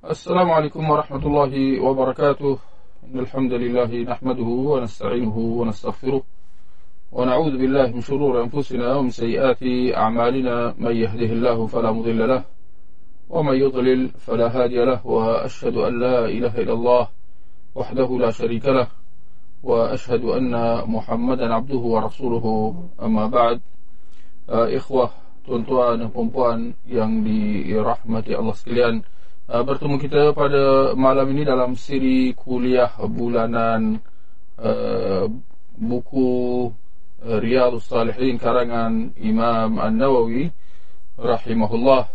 السلام عليكم ورحمة الله وبركاته. إن الحمد لله نحمده ونستعينه ونستغفره ونعوذ بالله من شرور أنفسنا ومن سيئات أعمالنا. من يهده الله فلا مضل له ومن يضلل فلا هادي له. وأشهد أن لا إله إلا الله وحده لا شريك له. وأشهد أن محمدا عبده ورسوله. أما بعد إخوة tuan-tuan dan puan yang dirahmati Allah sekalian. Uh, bertemu kita pada malam ini dalam siri kuliah bulanan uh, buku uh, Riyadhus Salihin karangan Imam An-Nawawi rahimahullah.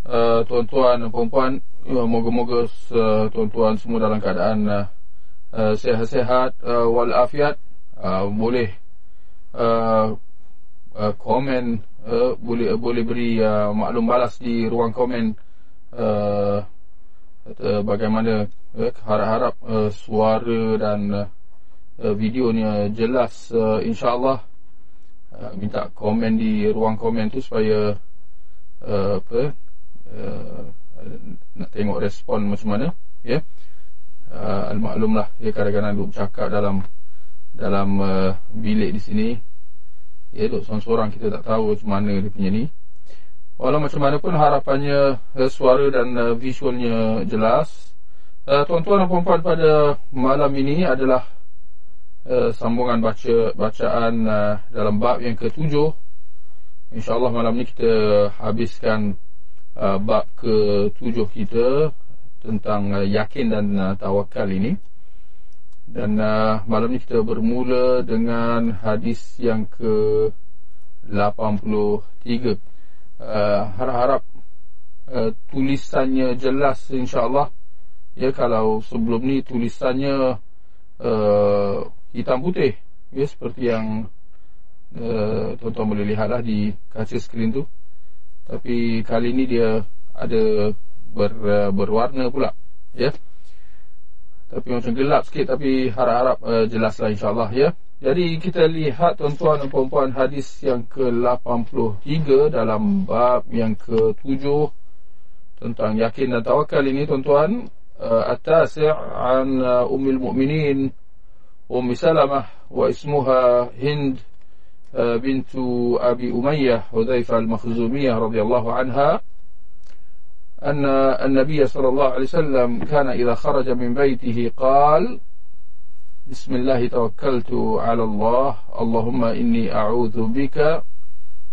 Uh, tuan-tuan dan puan-puan uh, moga-moga uh, tuan-tuan semua dalam keadaan uh, uh, sehat-sehat uh, walafiat. Uh, boleh uh, uh, komen uh, boleh uh, boleh beri uh, maklum balas di ruang komen uh, uh, bagaimana uh, harap-harap uh, suara dan uh, videonya jelas uh, insyaallah. Uh, minta komen di ruang komen tu supaya uh, apa uh, nak tengok respon macam mana ya. Yeah? uh, al-maklum lah ya kadang-kadang duk cakap dalam dalam uh, bilik di sini. Ya duk seorang-seorang kita tak tahu macam mana dia punya ni Walau macam mana pun harapannya uh, Suara dan uh, visualnya jelas. Uh, Tuan-tuan dan puan-puan pada malam ini adalah uh, Sambungan baca bacaan uh, dalam bab yang ketujuh. InsyaAllah malam ni kita habiskan uh, Bab ketujuh kita Tentang uh, yakin dan uh, tawakal ini. Dan uh, malam ni kita bermula dengan hadis yang ke 83 uh, Harap-harap uh, tulisannya jelas insyaAllah. Ya kalau sebelum ni tulisannya uh, hitam putih. Ya seperti yang uh, tuan-tuan boleh lihat lah di kaca skrin tu. Tapi kali ni dia ada ber, uh, berwarna pula Ya. Tapi macam gelap sikit tapi harap-harap uh, jelaslah insyaAllah ya jadi kita lihat tuan-tuan dan puan-puan hadis yang ke-83 dalam bab yang ke-7 tentang yakin dan tawakal ini tuan-tuan uh, at-tasi' an uh, ummil mu'minin ummi salamah wa ismuha hind uh, bintu abi umayyah hudhaifah al-makhzumiyah radhiyallahu anha أن النبي صلى الله عليه وسلم كان إذا خرج من بيته قال بسم الله توكلت على الله اللهم إني أعوذ بك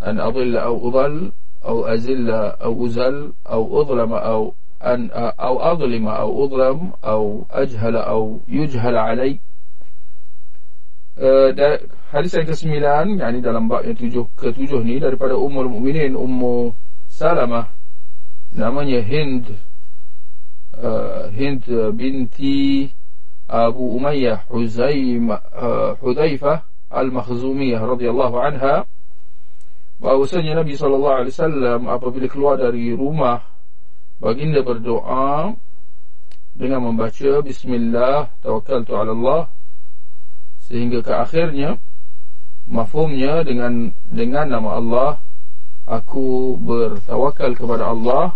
أن أضل أو أضل أو أزل أو أزل أو أظلم أو أن أو أظلم أو أظلم أو أجهل أو يجهل علي hadis yang ke-9 yakni dalam bab yang tujuh ke-7 ni daripada Ummul Mukminin Ummu Salamah namanya Hind uh, Hind binti Abu Umayyah Huzaim uh, Hudzaifah Al-Makhzumiyah radhiyallahu anha bahwasanya Nabi sallallahu alaihi wasallam apabila keluar dari rumah baginda berdoa dengan membaca bismillah tawakkaltu ala Allah sehingga ke akhirnya mafhumnya dengan dengan nama Allah aku bertawakal kepada Allah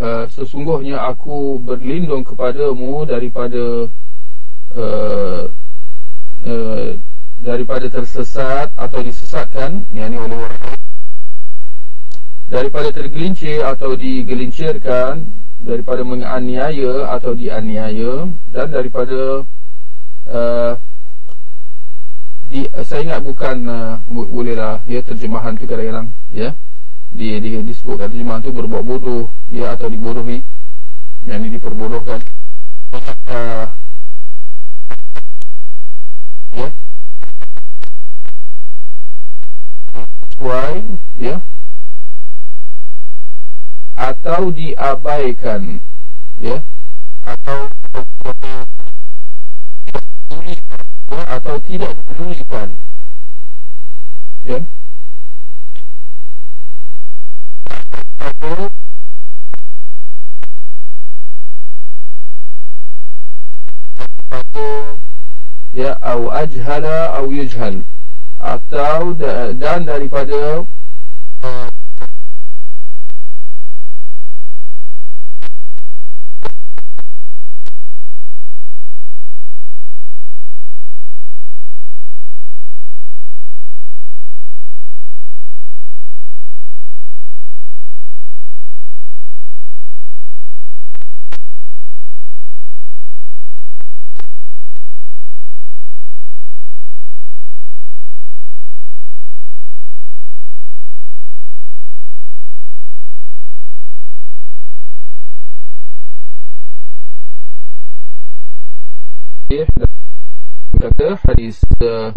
uh, sesungguhnya aku berlindung kepadamu daripada uh, uh, daripada tersesat atau disesatkan yakni oleh orang daripada tergelincir atau digelincirkan daripada menganiaya atau dianiaya dan daripada uh, di saya ingat bukan uh, bolehlah ya terjemahan tu kadang-kadang ya di di disebutkan terjemahan tu berbuat bodoh ya atau dibodohi. Yang ini diperbodohkan. Uh, ya. Why ya. Atau diabaikan ya. Atau ya, atau tidak dipedulikan ya ya au ajhala au yujhal. Atau dan daripada kata hadis uh,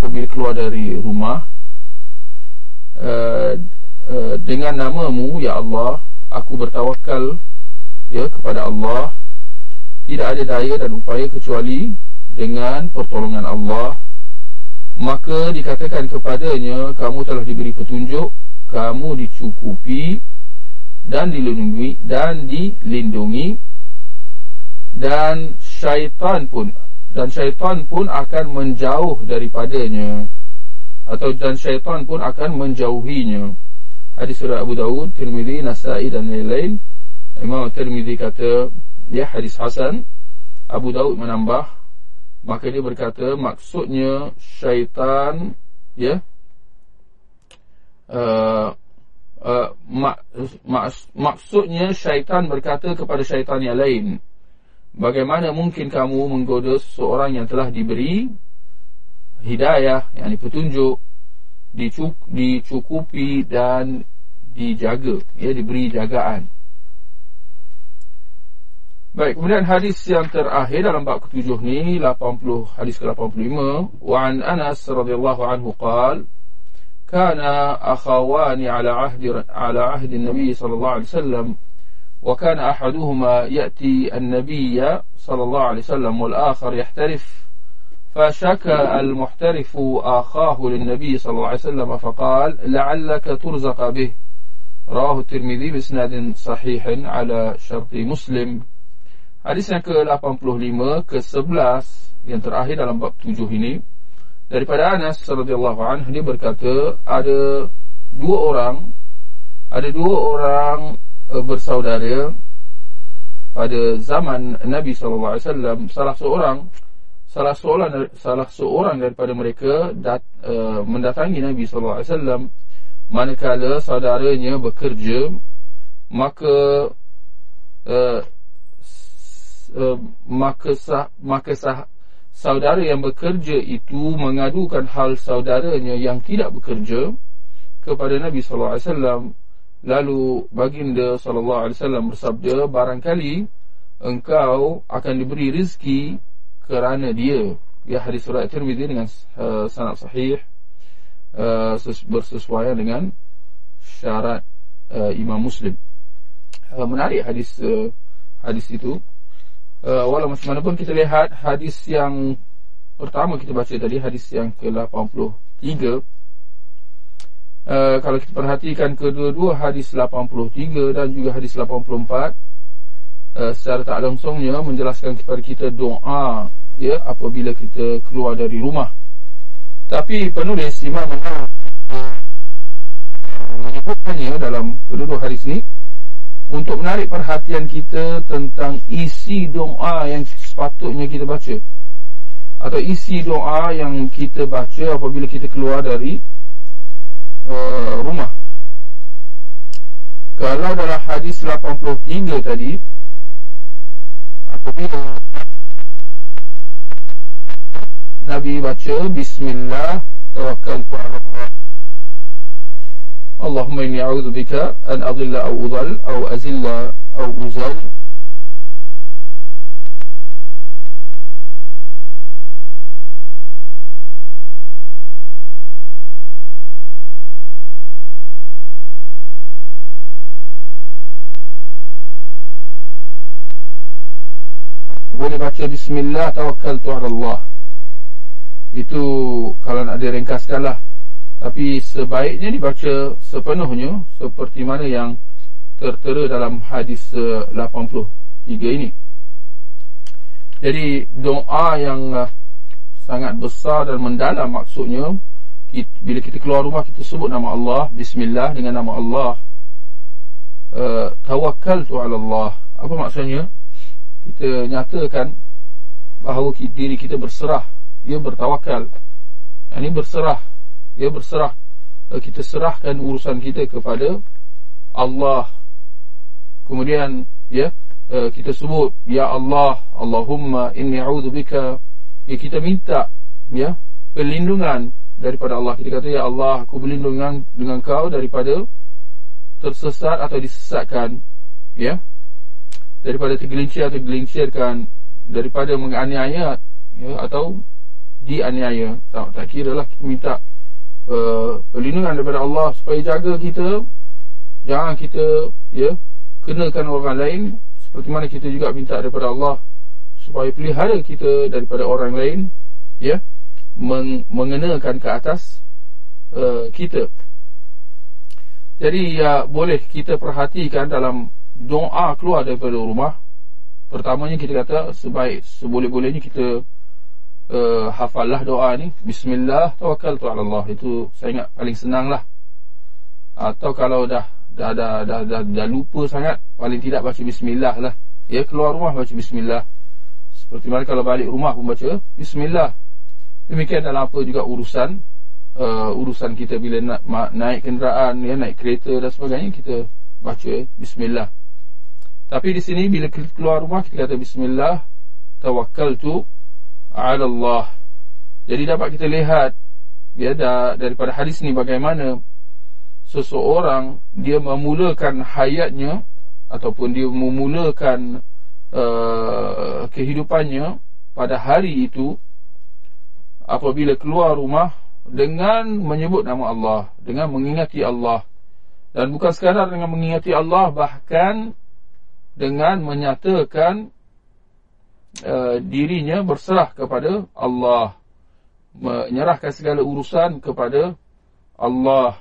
apabila keluar dari rumah uh, uh, dengan namamu ya Allah aku bertawakal ya kepada Allah. Tidak ada daya dan upaya kecuali dengan pertolongan Allah. Maka dikatakan kepadanya kamu telah diberi petunjuk kamu dicukupi dan dilindungi dan dilindungi. Dan syaitan pun dan syaitan pun akan menjauh daripadanya. Atau dan syaitan pun akan menjauhinya. Hadis surah Abu Dawud Tirmizi Nasa'i dan lain-lain. Imam Tirmizi kata ya hadis hasan. Abu Dawud menambah maka dia berkata maksudnya syaitan ya uh, uh, mak, mak, maksudnya syaitan berkata kepada syaitan yang lain Bagaimana mungkin kamu menggoda seseorang yang telah diberi hidayah, yang petunjuk, dicuk, dicukupi dan dijaga, ya diberi jagaan. Baik, kemudian hadis yang terakhir dalam bab ketujuh ni 80 hadis ke-85 wa an Anas radhiyallahu anhu qala kana akhawani ala ahdi ala ahdi Nabi sallallahu alaihi wasallam وكان أحدهما يأتي النبي صلى الله عليه وسلم والآخر يحترف فشكى المحترف آخاه للنبي صلى الله عليه وسلم فقال لعلك ترزق به. رواه الترمذي بسناد صحيح على شرط مسلم. Hadis yang ke-85 ke-11 yang terakhir dalam bab 7 ini. Daripada Anas radhiyallahu anhu dia berkata ada dua orang ada dua orang bersaudara pada zaman Nabi wasallam salah seorang salah seorang salah seorang daripada mereka dat, uh, mendatangi Nabi wasallam. Manakala saudaranya bekerja maka uh, uh, maka sah, maka sah, saudara yang bekerja itu mengadukan hal saudaranya yang tidak bekerja kepada Nabi sallallahu alaihi wasallam Lalu baginda sallallahu alaihi wasallam bersabda barangkali engkau akan diberi rezeki kerana dia. Ya hadis surat Tirmizi dengan uh, sanad sahih uh, bersesuaian dengan syarat uh, Imam Muslim. Uh, menarik hadis uh, hadis itu. Uh, walau macam mana pun kita lihat hadis yang pertama kita baca tadi hadis yang ke-83 Uh, kalau kita perhatikan kedua-dua hadis 83 dan juga hadis 84 uh, eh, secara tak langsungnya menjelaskan kepada kita doa ya apabila kita keluar dari rumah. Tapi penulis Imam menyebutkannya dalam kedua-dua hadis ini untuk menarik perhatian kita tentang isi doa yang sepatutnya kita baca atau isi doa yang kita baca apabila kita keluar dari uh, rumah. Kalau dalam hadis 83 tadi Apabila Nabi baca Bismillah Tawakkaltu ala Allah. Allahumma inni a'udhu bika An adilla au udhal Au azilla au uzal boleh baca bismillah tawakkaltu ala Allah. Itu kalau nak diringkaskan lah. Tapi sebaiknya dibaca sepenuhnya seperti mana yang tertera dalam hadis 83 ini. Jadi doa yang sangat besar dan mendalam maksudnya kita, bila kita keluar rumah kita sebut nama Allah bismillah dengan nama Allah. Uh, tawakkaltu ala Allah. Apa maksudnya kita nyatakan bahawa diri kita berserah. Ia bertawakal. Ini berserah. Ia berserah. Uh, kita serahkan urusan kita kepada Allah. Kemudian ya uh, kita sebut ya Allah Allahumma inni a'udzubika ya kita minta ya perlindungan daripada Allah. Kita kata ya Allah aku berlindung dengan, dengan kau daripada tersesat atau disesatkan. Ya daripada tergelincir atau gelincirkan daripada menganiaya ya, atau dianiaya. Tak, tak kira lah kita minta uh, perlindungan daripada Allah supaya jaga kita. Jangan kita ya kenakan orang lain seperti mana kita juga minta daripada Allah supaya pelihara kita daripada orang lain ya meng- mengenakan ke atas uh, kita. Jadi ya boleh kita perhatikan dalam doa keluar daripada rumah. Pertamanya kita kata sebaik seboleh-bolehnya kita uh, hafallah doa ni bismillah tawakkaltu ala Allah itu saya ingat paling senanglah. Atau kalau dah dah dah dah, dah, dah lupa sangat paling tidak baca bismillah lah. Ya keluar rumah baca bismillah. Seperti mana kalau balik rumah pun baca bismillah. Demikian dalam apa juga urusan uh, urusan kita bila nak naik kenderaan ya naik kereta dan sebagainya kita baca bismillah tapi di sini bila keluar rumah kita kata bismillah tawakkaltu ala Allah jadi dapat kita lihat ya da, daripada hadis ni bagaimana seseorang dia memulakan hayatnya ataupun dia memulakan uh, kehidupannya pada hari itu apabila keluar rumah dengan menyebut nama Allah, dengan mengingati Allah. Dan bukan sekadar dengan mengingati Allah, bahkan dengan menyatakan uh, dirinya berserah kepada Allah. Menyerahkan segala urusan kepada Allah.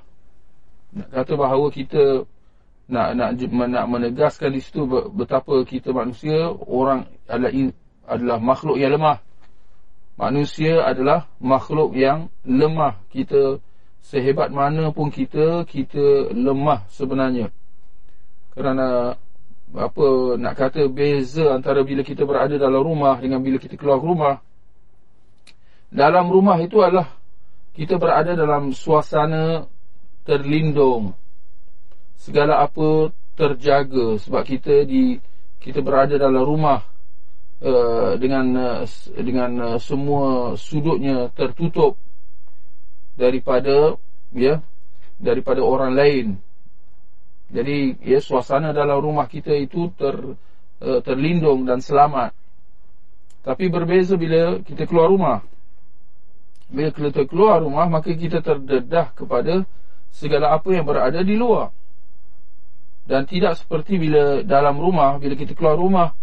Nak kata bahawa kita nak nak nak menegaskan di situ betapa kita manusia orang adalah adalah makhluk yang lemah manusia adalah makhluk yang lemah kita sehebat mana pun kita kita lemah sebenarnya kerana apa nak kata beza antara bila kita berada dalam rumah dengan bila kita keluar rumah dalam rumah itu adalah kita berada dalam suasana terlindung segala apa terjaga sebab kita di kita berada dalam rumah Uh, dengan uh, dengan uh, semua sudutnya tertutup daripada ya daripada orang lain. Jadi ya suasana dalam rumah kita itu ter uh, terlindung dan selamat. Tapi berbeza bila kita keluar rumah. Bila kita keluar rumah maka kita terdedah kepada segala apa yang berada di luar. Dan tidak seperti bila dalam rumah bila kita keluar rumah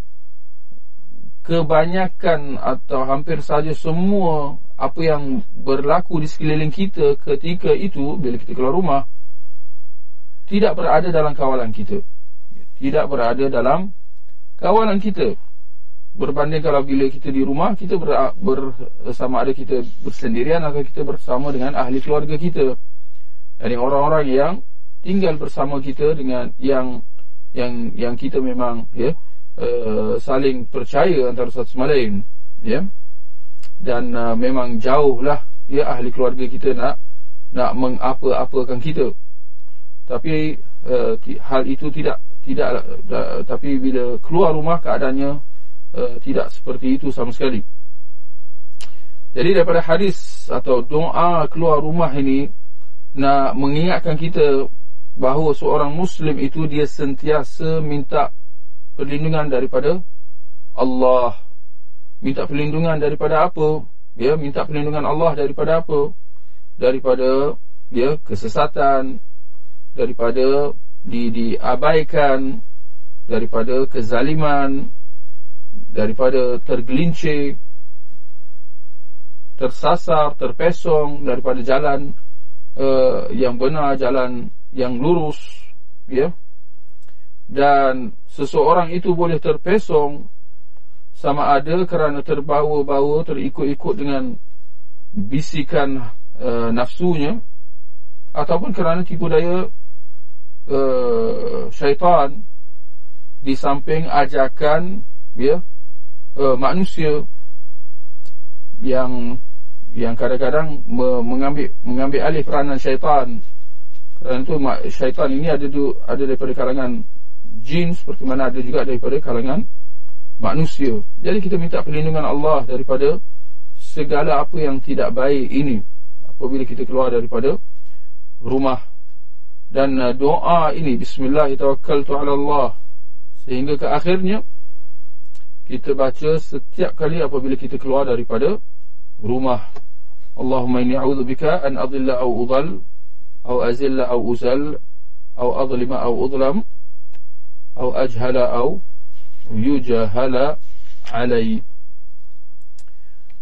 kebanyakan atau hampir saja semua apa yang berlaku di sekeliling kita ketika itu bila kita keluar rumah tidak berada dalam kawalan kita. Tidak berada dalam kawalan kita. Berbanding kalau bila kita di rumah kita ber, bersama ada kita bersendirian atau kita bersama dengan ahli keluarga kita. Jadi orang-orang yang tinggal bersama kita dengan yang yang yang kita memang ya Uh, saling percaya antara satu sama lain ya. Dan uh, memang jauhlah ya ahli keluarga kita nak nak mengapa-apakan kita tapi uh, hal itu tidak tidak uh, tapi bila keluar rumah keadaannya uh, tidak seperti itu sama sekali. Jadi daripada hadis atau doa keluar rumah ini nak mengingatkan kita bahawa seorang muslim itu dia sentiasa minta perlindungan daripada Allah. Minta perlindungan daripada apa? Ya minta perlindungan Allah daripada apa? Daripada ya kesesatan daripada di diabaikan daripada kezaliman daripada tergelincir tersasar terpesong daripada jalan uh, yang benar jalan yang lurus ya. Dan seseorang itu boleh terpesong sama ada kerana terbawa-bawa terikut-ikut dengan bisikan uh, nafsunya ataupun kerana tipu daya uh, syaitan di samping ajakan ya uh, manusia yang yang kadang-kadang mengambil mengambil alih peranan syaitan. Kerana itu syaitan ini ada tu, ada daripada kalangan jin seperti mana ada juga daripada kalangan manusia. Jadi kita minta perlindungan Allah daripada segala apa yang tidak baik ini apabila kita keluar daripada rumah dan uh, doa ini bismillahirrahmanirrahim sehingga ke akhirnya kita baca setiap kali apabila kita keluar daripada rumah. Allahumma inni a'udzubika an adilla aw udall aw azilla aw uzal aw adlima aw udlam aw ajhala aw yujahala alai.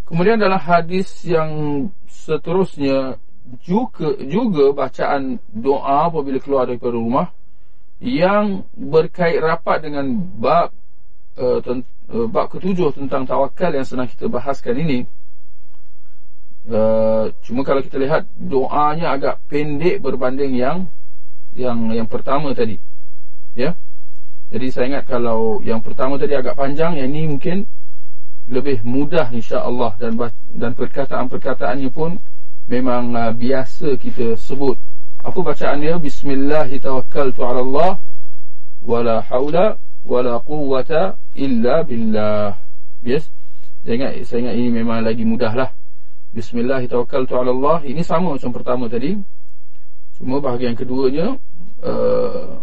Kemudian dalam hadis yang seterusnya juga juga bacaan doa apabila keluar daripada rumah yang berkait rapat dengan bab uh, ten, uh, bab ketujuh tentang tawakal yang sedang kita bahaskan ini. Uh, cuma kalau kita lihat doanya agak pendek berbanding yang yang yang pertama tadi. Ya? Jadi saya ingat kalau yang pertama tadi agak panjang yang ini mungkin lebih mudah insya-Allah dan dan perkataan-perkataannya pun memang uh, biasa kita sebut. Apa bacaan dia? Bismillahirrahmanirrahim. wala haula wala quwwata illa billah. Yes. Saya ingat, saya ingat ini memang lagi mudahlah. Bismillahirrahmanirrahim. Ini sama macam pertama tadi. Cuma bahagian keduanya uh,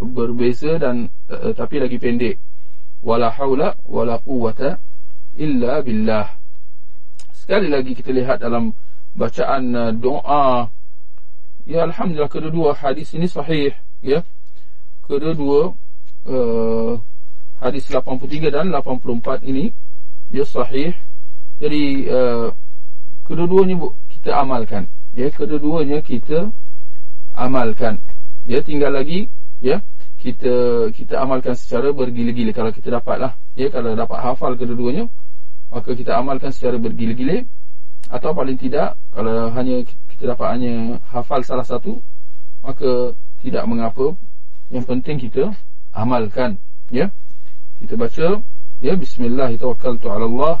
berbeza dan uh, tapi lagi pendek. Wala haula wala quwwata illa billah. Sekali lagi kita lihat dalam bacaan uh, doa. Ya alhamdulillah kedua-dua hadis ini sahih, ya. Kedua-dua uh, hadis 83 dan 84 ini ya sahih. Jadi uh, kedua-duanya kita amalkan. Ya, kedua-duanya kita amalkan. Ya, tinggal lagi ya kita kita amalkan secara bergila-gila kalau kita dapatlah ya kalau dapat hafal kedua-duanya maka kita amalkan secara bergila-gila atau paling tidak kalau hanya kita dapat hanya hafal salah satu maka tidak mengapa yang penting kita amalkan ya. Kita baca ya bismillah tawakkaltu ala Allah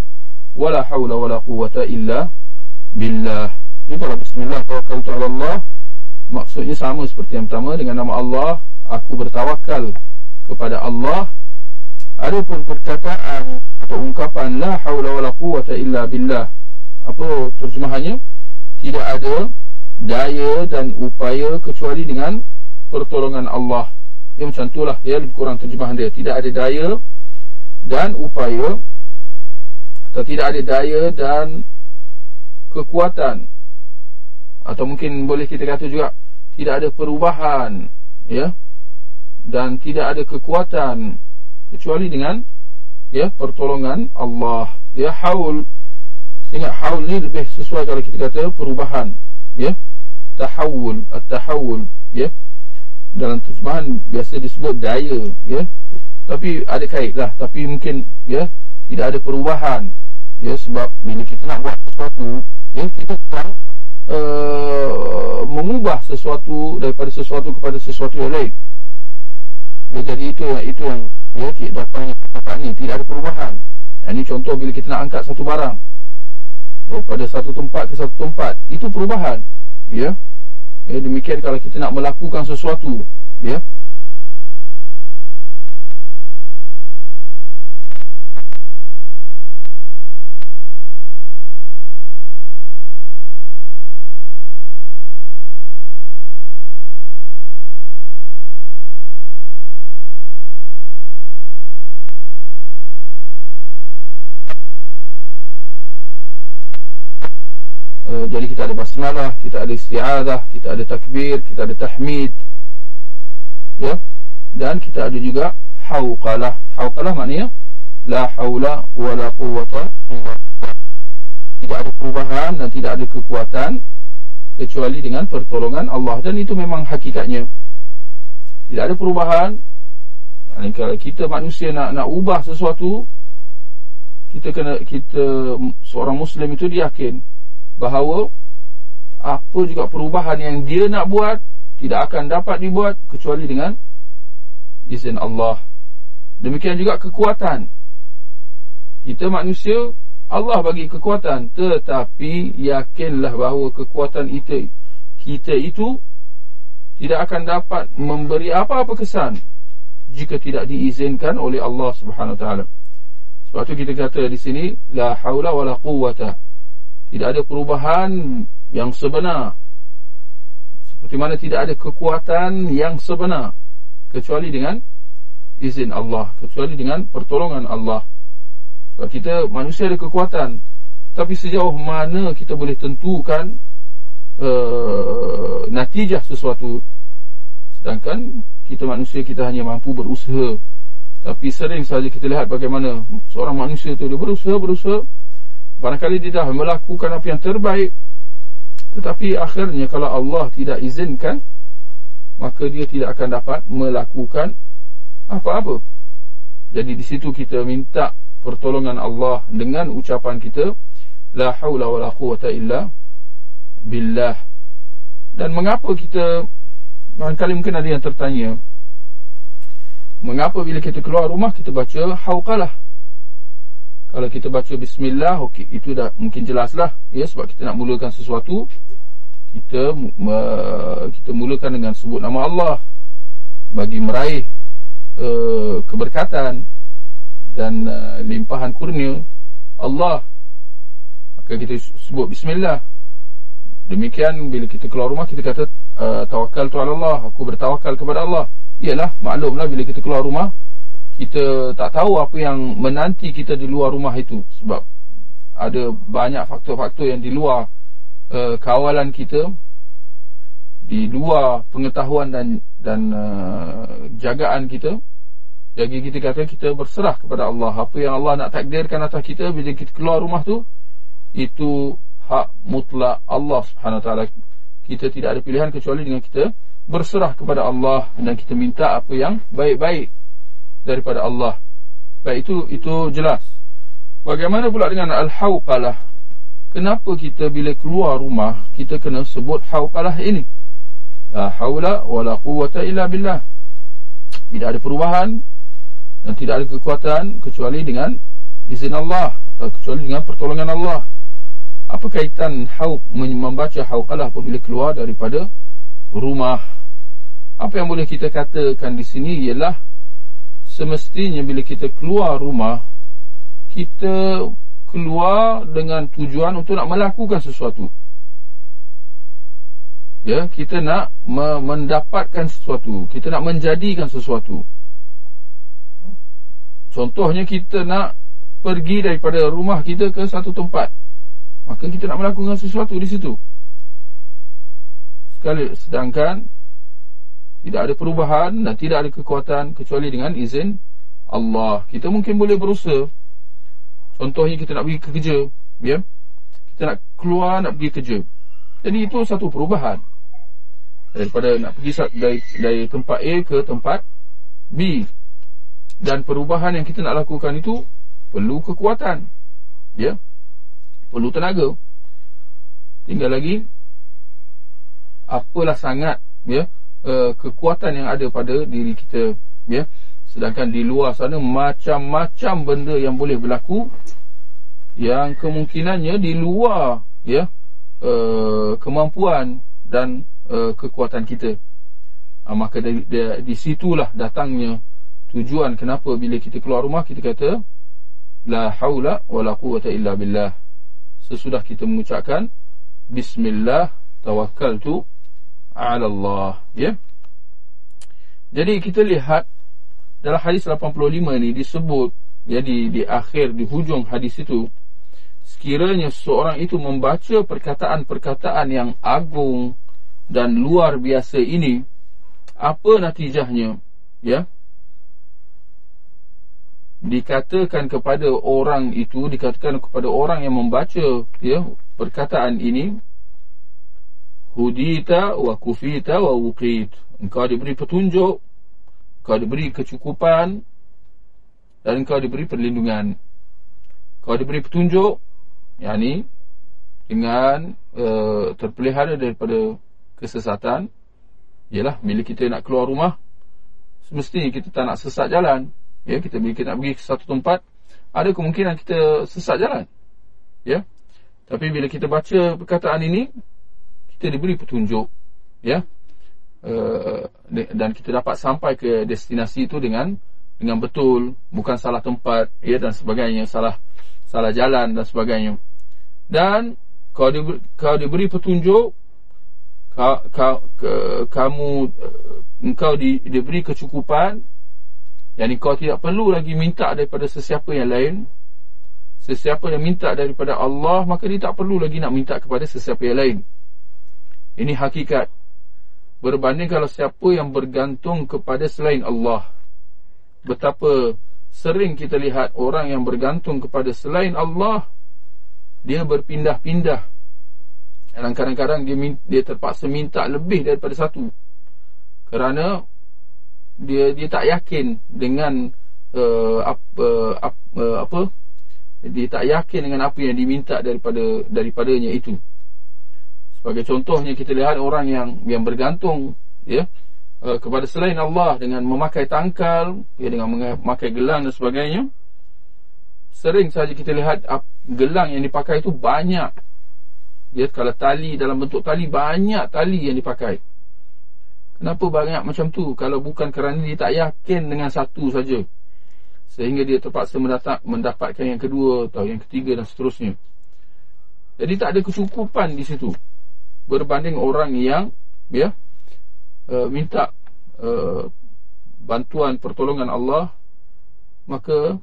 wala haula wala quwata illa billah. Ya kalau bismillah tawakkaltu ala Allah maksudnya sama seperti yang pertama dengan nama Allah aku bertawakal kepada Allah. Adapun perkataan atau ungkapan la haula wala quwata illa billah apa terjemahannya? Tidak ada daya dan upaya kecuali dengan pertolongan Allah. Ya macam itulah. Ya lebih kurang terjemahan dia. Tidak ada daya dan upaya atau tidak ada daya dan kekuatan. Atau mungkin boleh kita kata juga tidak ada perubahan ya dan tidak ada kekuatan kecuali dengan ya pertolongan Allah. Ya haul sehingga haul ni lebih sesuai kalau kita kata perubahan ya. Tahawul at-tahawul ya. Dalam terjemahan biasa disebut daya ya. Tapi ada kait lah. Tapi mungkin ya tidak ada perubahan ya sebab bila kita nak buat sesuatu ya kita sedang uh, mengubah sesuatu daripada sesuatu kepada sesuatu yang lain. Ya, jadi itu itu yang ya kita dapat ni tidak ada perubahan. Ini contoh bila kita nak angkat satu barang daripada satu tempat ke satu tempat, itu perubahan. Ya. Ya demikian kalau kita nak melakukan sesuatu, ya. Eh, jadi kita ada basmalah, kita ada isti'adah, kita ada takbir, kita ada tahmid. Ya. Dan kita ada juga hauqalah. Hauqalah maknanya la haula wala quwwata illa billah. Tidak ada perubahan dan tidak ada kekuatan kecuali dengan pertolongan Allah dan itu memang hakikatnya. Tidak ada perubahan. Kalau kita manusia nak nak ubah sesuatu, kita kena kita seorang muslim itu dia yakin bahawa apa juga perubahan yang dia nak buat tidak akan dapat dibuat kecuali dengan izin Allah. Demikian juga kekuatan. Kita manusia Allah bagi kekuatan tetapi yakinlah bahawa kekuatan itu kita itu tidak akan dapat memberi apa-apa kesan jika tidak diizinkan oleh Allah Subhanahu Wa Taala. Sebab tu kita kata di sini la haula wala quwwata. Tidak ada perubahan yang sebenar. Seperti mana tidak ada kekuatan yang sebenar kecuali dengan izin Allah, kecuali dengan pertolongan Allah. Sebab kita manusia ada kekuatan, tapi sejauh mana kita boleh tentukan uh, natijah sesuatu sedangkan kita manusia kita hanya mampu berusaha tapi sering saja kita lihat bagaimana seorang manusia itu dia berusaha berusaha barangkali dia dah melakukan apa yang terbaik tetapi akhirnya kalau Allah tidak izinkan maka dia tidak akan dapat melakukan apa-apa jadi di situ kita minta pertolongan Allah dengan ucapan kita la haula wala quwata illa billah dan mengapa kita barangkali mungkin ada yang tertanya Mengapa bila kita keluar rumah kita baca hauqalah? Kalau kita baca bismillah, okey, itu dah mungkin jelaslah, ya sebab kita nak mulakan sesuatu, kita uh, kita mulakan dengan sebut nama Allah bagi meraih uh, keberkatan dan uh, limpahan kurnia Allah. Maka kita sebut bismillah. Demikian bila kita keluar rumah kita kata uh, tawakkaltu ala Allah, aku bertawakal kepada Allah. Ialah maklumlah bila kita keluar rumah Kita tak tahu apa yang menanti kita di luar rumah itu. Sebab ada banyak faktor-faktor yang di luar uh, kawalan kita Di luar pengetahuan dan dan uh, jagaan kita. Jadi kita kata kita berserah kepada Allah. Apa yang Allah nak takdirkan atas kita Bila kita keluar rumah tu Itu hak mutlak Allah subhanahu wa Kita tidak ada pilihan kecuali dengan kita berserah kepada Allah dan kita minta apa yang baik-baik daripada Allah. Baik itu itu jelas. Bagaimana pula dengan al-hauqalah? Kenapa kita bila keluar rumah kita kena sebut hauqalah ini? La haula wala quwwata illa billah. Tidak ada perubahan dan tidak ada kekuatan kecuali dengan izin Allah atau kecuali dengan pertolongan Allah. Apa kaitan hauq membaca hauqalah apabila keluar daripada rumah? Apa yang boleh kita katakan di sini ialah semestinya bila kita keluar rumah kita keluar dengan tujuan untuk nak melakukan sesuatu. Ya, kita nak mendapatkan sesuatu, kita nak menjadikan sesuatu. Contohnya kita nak pergi daripada rumah kita ke satu tempat. Maka kita nak melakukan sesuatu di situ. Sekali sedangkan tidak ada perubahan dan tidak ada kekuatan kecuali dengan izin Allah. Kita mungkin boleh berusaha. Contohnya kita nak pergi ke kerja, ya. Kita nak keluar nak pergi kerja. Jadi itu satu perubahan. Daripada nak pergi dari, dari tempat A ke tempat B. Dan perubahan yang kita nak lakukan itu perlu kekuatan. Ya. Perlu tenaga. Tinggal lagi apalah sangat ya uh, kekuatan yang ada pada diri kita ya. Sedangkan di luar sana macam-macam benda yang boleh berlaku. Yang kemungkinannya di luar ya uh, kemampuan dan uh, kekuatan kita. Uh, maka dari, dari, di situlah datangnya tujuan kenapa bila kita keluar rumah kita kata la haula wala quwata illa billah. Sesudah kita mengucapkan bismillah tawakkaltu ala Allah. Ya? Jadi kita lihat dalam hadis 85 ni disebut ya di di akhir di hujung hadis itu sekiranya seorang itu membaca perkataan-perkataan yang agung dan luar biasa ini apa natijahnya? Ya? Dikatakan kepada orang itu dikatakan kepada orang yang membaca ya perkataan ini hudita wa kufita wa wuqit. Engkau diberi petunjuk engkau diberi kecukupan dan engkau diberi perlindungan. Engkau diberi petunjuk yakni dengan uh, terpelihara daripada kesesatan ialah bila kita nak keluar rumah semestinya kita tak nak sesat jalan. Ya kita bila kita nak pergi ke satu tempat ada kemungkinan kita sesat jalan. Ya. Tapi bila kita baca perkataan ini kita diberi petunjuk ya. Uh, dan kita dapat sampai ke destinasi itu dengan dengan betul. Bukan salah tempat ya dan sebagainya. Salah salah jalan dan sebagainya. Dan kau diberi, kau diberi petunjuk kau, kau, ke, kamu eh, engkau di, diberi kecukupan yang kau tidak perlu lagi minta daripada sesiapa yang lain. Sesiapa yang minta daripada Allah maka dia tak perlu lagi nak minta kepada sesiapa yang lain ini hakikat. Berbanding kalau siapa yang bergantung kepada selain Allah. Betapa sering kita lihat orang yang bergantung kepada selain Allah dia berpindah-pindah. Dan kadang-kadang dia, dia terpaksa minta lebih daripada satu. Kerana dia dia tak yakin dengan uh, apa, apa apa? Dia tak yakin dengan apa yang diminta daripada daripadanya itu sebagai contohnya kita lihat orang yang yang bergantung ya uh, kepada selain Allah dengan memakai tangkal ya dengan memakai gelang dan sebagainya sering saja kita lihat gelang yang dipakai itu banyak. Ya, kalau tali dalam bentuk tali banyak tali yang dipakai. Kenapa banyak macam tu? Kalau bukan kerana dia tak yakin dengan satu saja. Sehingga dia terpaksa mendatak, mendapatkan yang kedua atau yang ketiga dan seterusnya. Jadi tak ada kecukupan di situ. Berbanding orang yang ya uh, minta uh, bantuan pertolongan Allah maka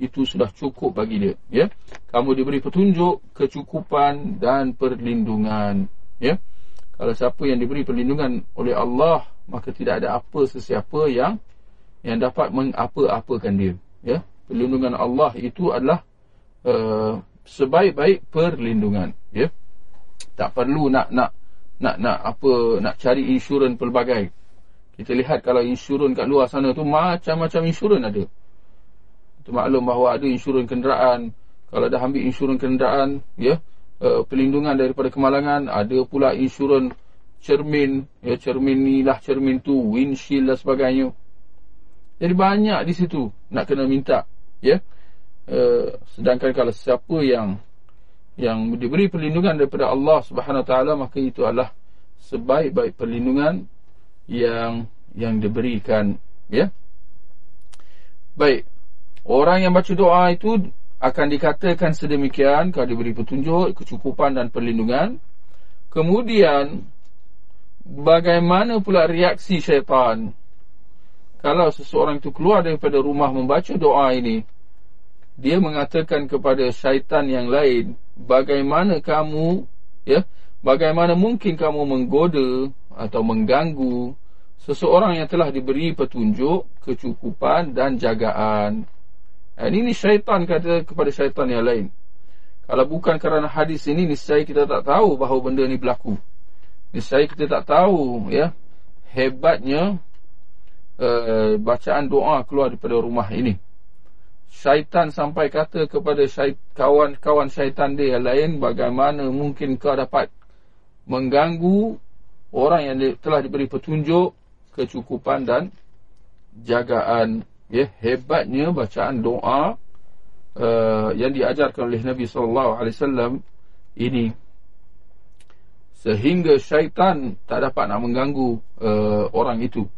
itu sudah cukup bagi dia ya. Kamu diberi petunjuk kecukupan dan perlindungan ya. Kalau siapa yang diberi perlindungan oleh Allah maka tidak ada apa sesiapa yang yang dapat mengapa-apakan dia ya. Perlindungan Allah itu adalah uh, sebaik-baik perlindungan ya tak perlu nak nak nak nak apa nak cari insurans pelbagai. Kita lihat kalau insurans kat luar sana tu macam-macam insurans ada. Maklum bahawa ada insurans kenderaan. Kalau dah ambil insurans kenderaan ya uh, perlindungan daripada kemalangan ada pula insurans cermin ya cermin ni lah cermin tu windshield dan sebagainya. Jadi banyak di situ nak kena minta ya. Uh, sedangkan kalau siapa yang yang diberi perlindungan daripada Allah Subhanahu Wa Taala maka itu adalah sebaik-baik perlindungan yang yang diberikan ya baik Orang yang baca doa itu akan dikatakan sedemikian kalau diberi petunjuk, kecukupan dan perlindungan. Kemudian bagaimana pula reaksi syaitan? Kalau seseorang itu keluar daripada rumah membaca doa ini, dia mengatakan kepada syaitan yang lain, bagaimana kamu ya, bagaimana mungkin kamu menggoda atau mengganggu seseorang yang telah diberi petunjuk, kecukupan dan jagaan. Dan ini syaitan kata kepada syaitan yang lain. Kalau bukan kerana hadis ini, niscaya kita tak tahu bahawa benda ini berlaku. Niscaya kita tak tahu ya hebatnya uh, bacaan doa keluar daripada rumah ini. Syaitan sampai kata kepada kawan-kawan syaitan dia yang lain, bagaimana mungkin kau dapat mengganggu orang yang telah diberi petunjuk, kecukupan dan jagaan. Ya hebatnya bacaan doa uh, yang diajarkan oleh Nabi sallallahu alaihi wasallam ini. Sehingga syaitan tak dapat nak mengganggu uh, orang itu.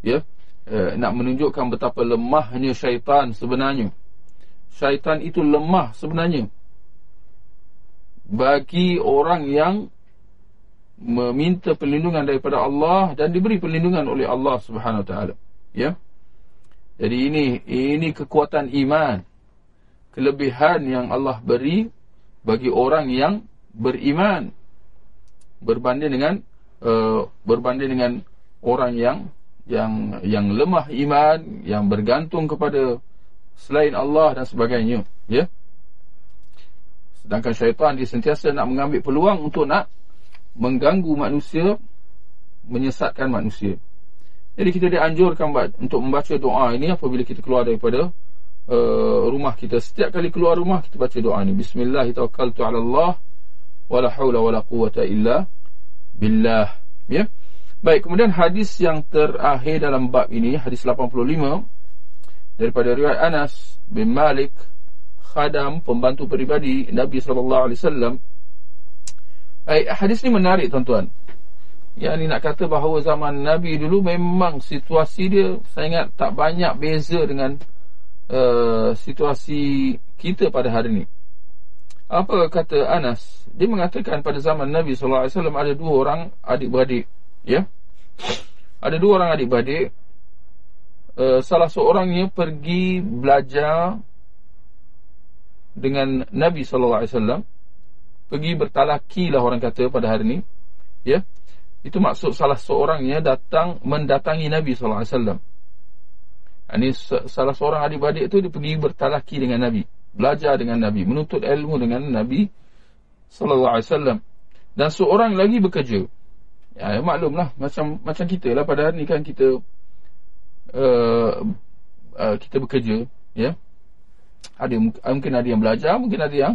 Ya uh, nak menunjukkan betapa lemahnya syaitan sebenarnya syaitan itu lemah sebenarnya bagi orang yang meminta perlindungan daripada Allah dan diberi perlindungan oleh Allah Subhanahu taala ya jadi ini ini kekuatan iman. Kelebihan yang Allah beri bagi orang yang beriman. Berbanding dengan uh, berbanding dengan orang yang yang yang lemah iman, yang bergantung kepada selain Allah dan sebagainya, ya. Sedangkan syaitan dia sentiasa nak mengambil peluang untuk nak mengganggu manusia, menyesatkan manusia. Jadi kita dianjurkan untuk membaca doa ini apabila kita keluar daripada uh, rumah kita. Setiap kali keluar rumah kita baca doa ini. Bismillahirrahmanirrahim. wala haula wala quwata illa billah ya baik kemudian hadis yang terakhir dalam bab ini hadis 85 daripada riwayat Anas bin Malik khadam pembantu peribadi Nabi sallallahu alaihi wasallam. Baik hadis ini menarik tuan-tuan. Yang ini nak kata bahawa zaman Nabi dulu memang situasi dia saya ingat tak banyak beza dengan uh, situasi kita pada hari ini apa kata Anas? Dia mengatakan pada zaman Nabi sallallahu alaihi wasallam ada dua orang adik-beradik ya. Ada dua orang adik-beradik. Uh, salah seorangnya pergi belajar dengan Nabi sallallahu alaihi wasallam. Pergi bertalaki lah orang kata pada hari ini ya. Itu maksud salah seorangnya datang mendatangi Nabi sallallahu alaihi wasallam. Ini salah seorang adik-beradik itu dia pergi bertalaki dengan Nabi. Belajar dengan Nabi, menuntut ilmu dengan Nabi sallallahu alaihi wasallam. Dan seorang lagi bekerja. Ya, maklumlah macam macam kita lah pada hari ni kan kita uh, uh, kita bekerja, ya. Ada mungkin ada yang belajar, mungkin ada yang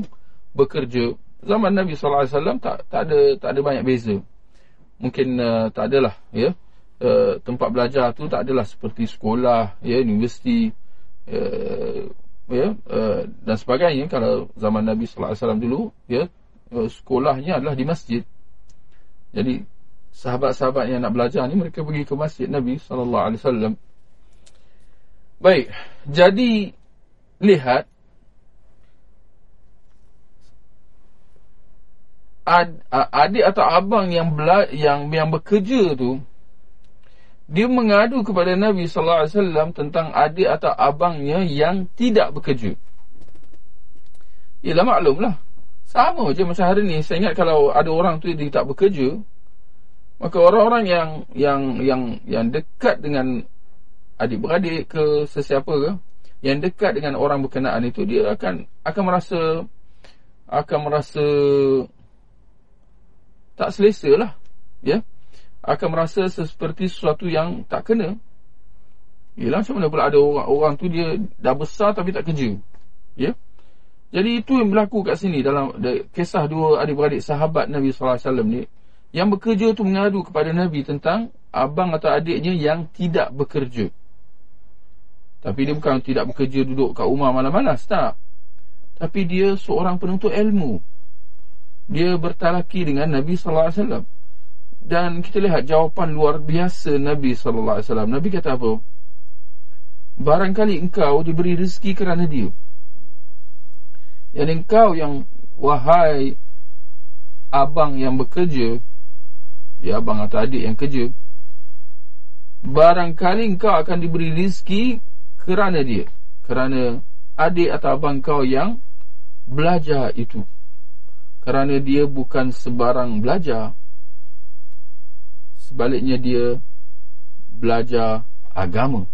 bekerja. Zaman Nabi sallallahu alaihi wasallam tak tak ada tak ada banyak beza. Mungkin uh, tak adalah, ya. Uh, tempat belajar tu tak adalah seperti sekolah, ya, universiti, uh, ya uh, dan sebagainya kalau zaman Nabi sallallahu alaihi wasallam dulu ya uh, sekolahnya adalah di masjid jadi sahabat-sahabat yang nak belajar ni mereka pergi ke masjid Nabi sallallahu alaihi wasallam baik jadi lihat ad, adik atau abang yang bela, yang yang bekerja tu dia mengadu kepada Nabi sallallahu alaihi wasallam tentang adik atau abangnya yang tidak bekerja. Yalah maklumlah. Sama je macam hari ni. Saya ingat kalau ada orang tu dia tak bekerja, maka orang-orang yang yang yang yang dekat dengan adik-beradik ke sesiapa ke, yang dekat dengan orang berkenaan itu dia akan akan merasa akan merasa tak selesa lah. Ya. Akan merasa seperti sesuatu yang tak kena. Yalah macam mana pula ada orang, orang tu dia dah besar tapi tak kerja. Ya. Jadi itu yang berlaku kat sini dalam kisah dua adik-beradik sahabat Nabi sallallahu alaihi wasallam ni yang bekerja tu mengadu kepada Nabi tentang abang atau adiknya yang tidak bekerja. Tapi dia bukan tidak bekerja duduk kat rumah malam-malam, tak. Tapi dia seorang penuntut ilmu. Dia bertalaki dengan Nabi sallallahu alaihi wasallam. Dan kita lihat jawapan luar biasa Nabi sallallahu alaihi wasallam. Nabi kata apa? Barangkali engkau diberi rezeki kerana dia. Yang engkau yang wahai abang yang bekerja, ya abang atau adik yang kerja, barangkali engkau akan diberi rezeki kerana dia. Kerana adik atau abang kau yang belajar itu. Kerana dia bukan sebarang belajar, sebaliknya dia belajar agama.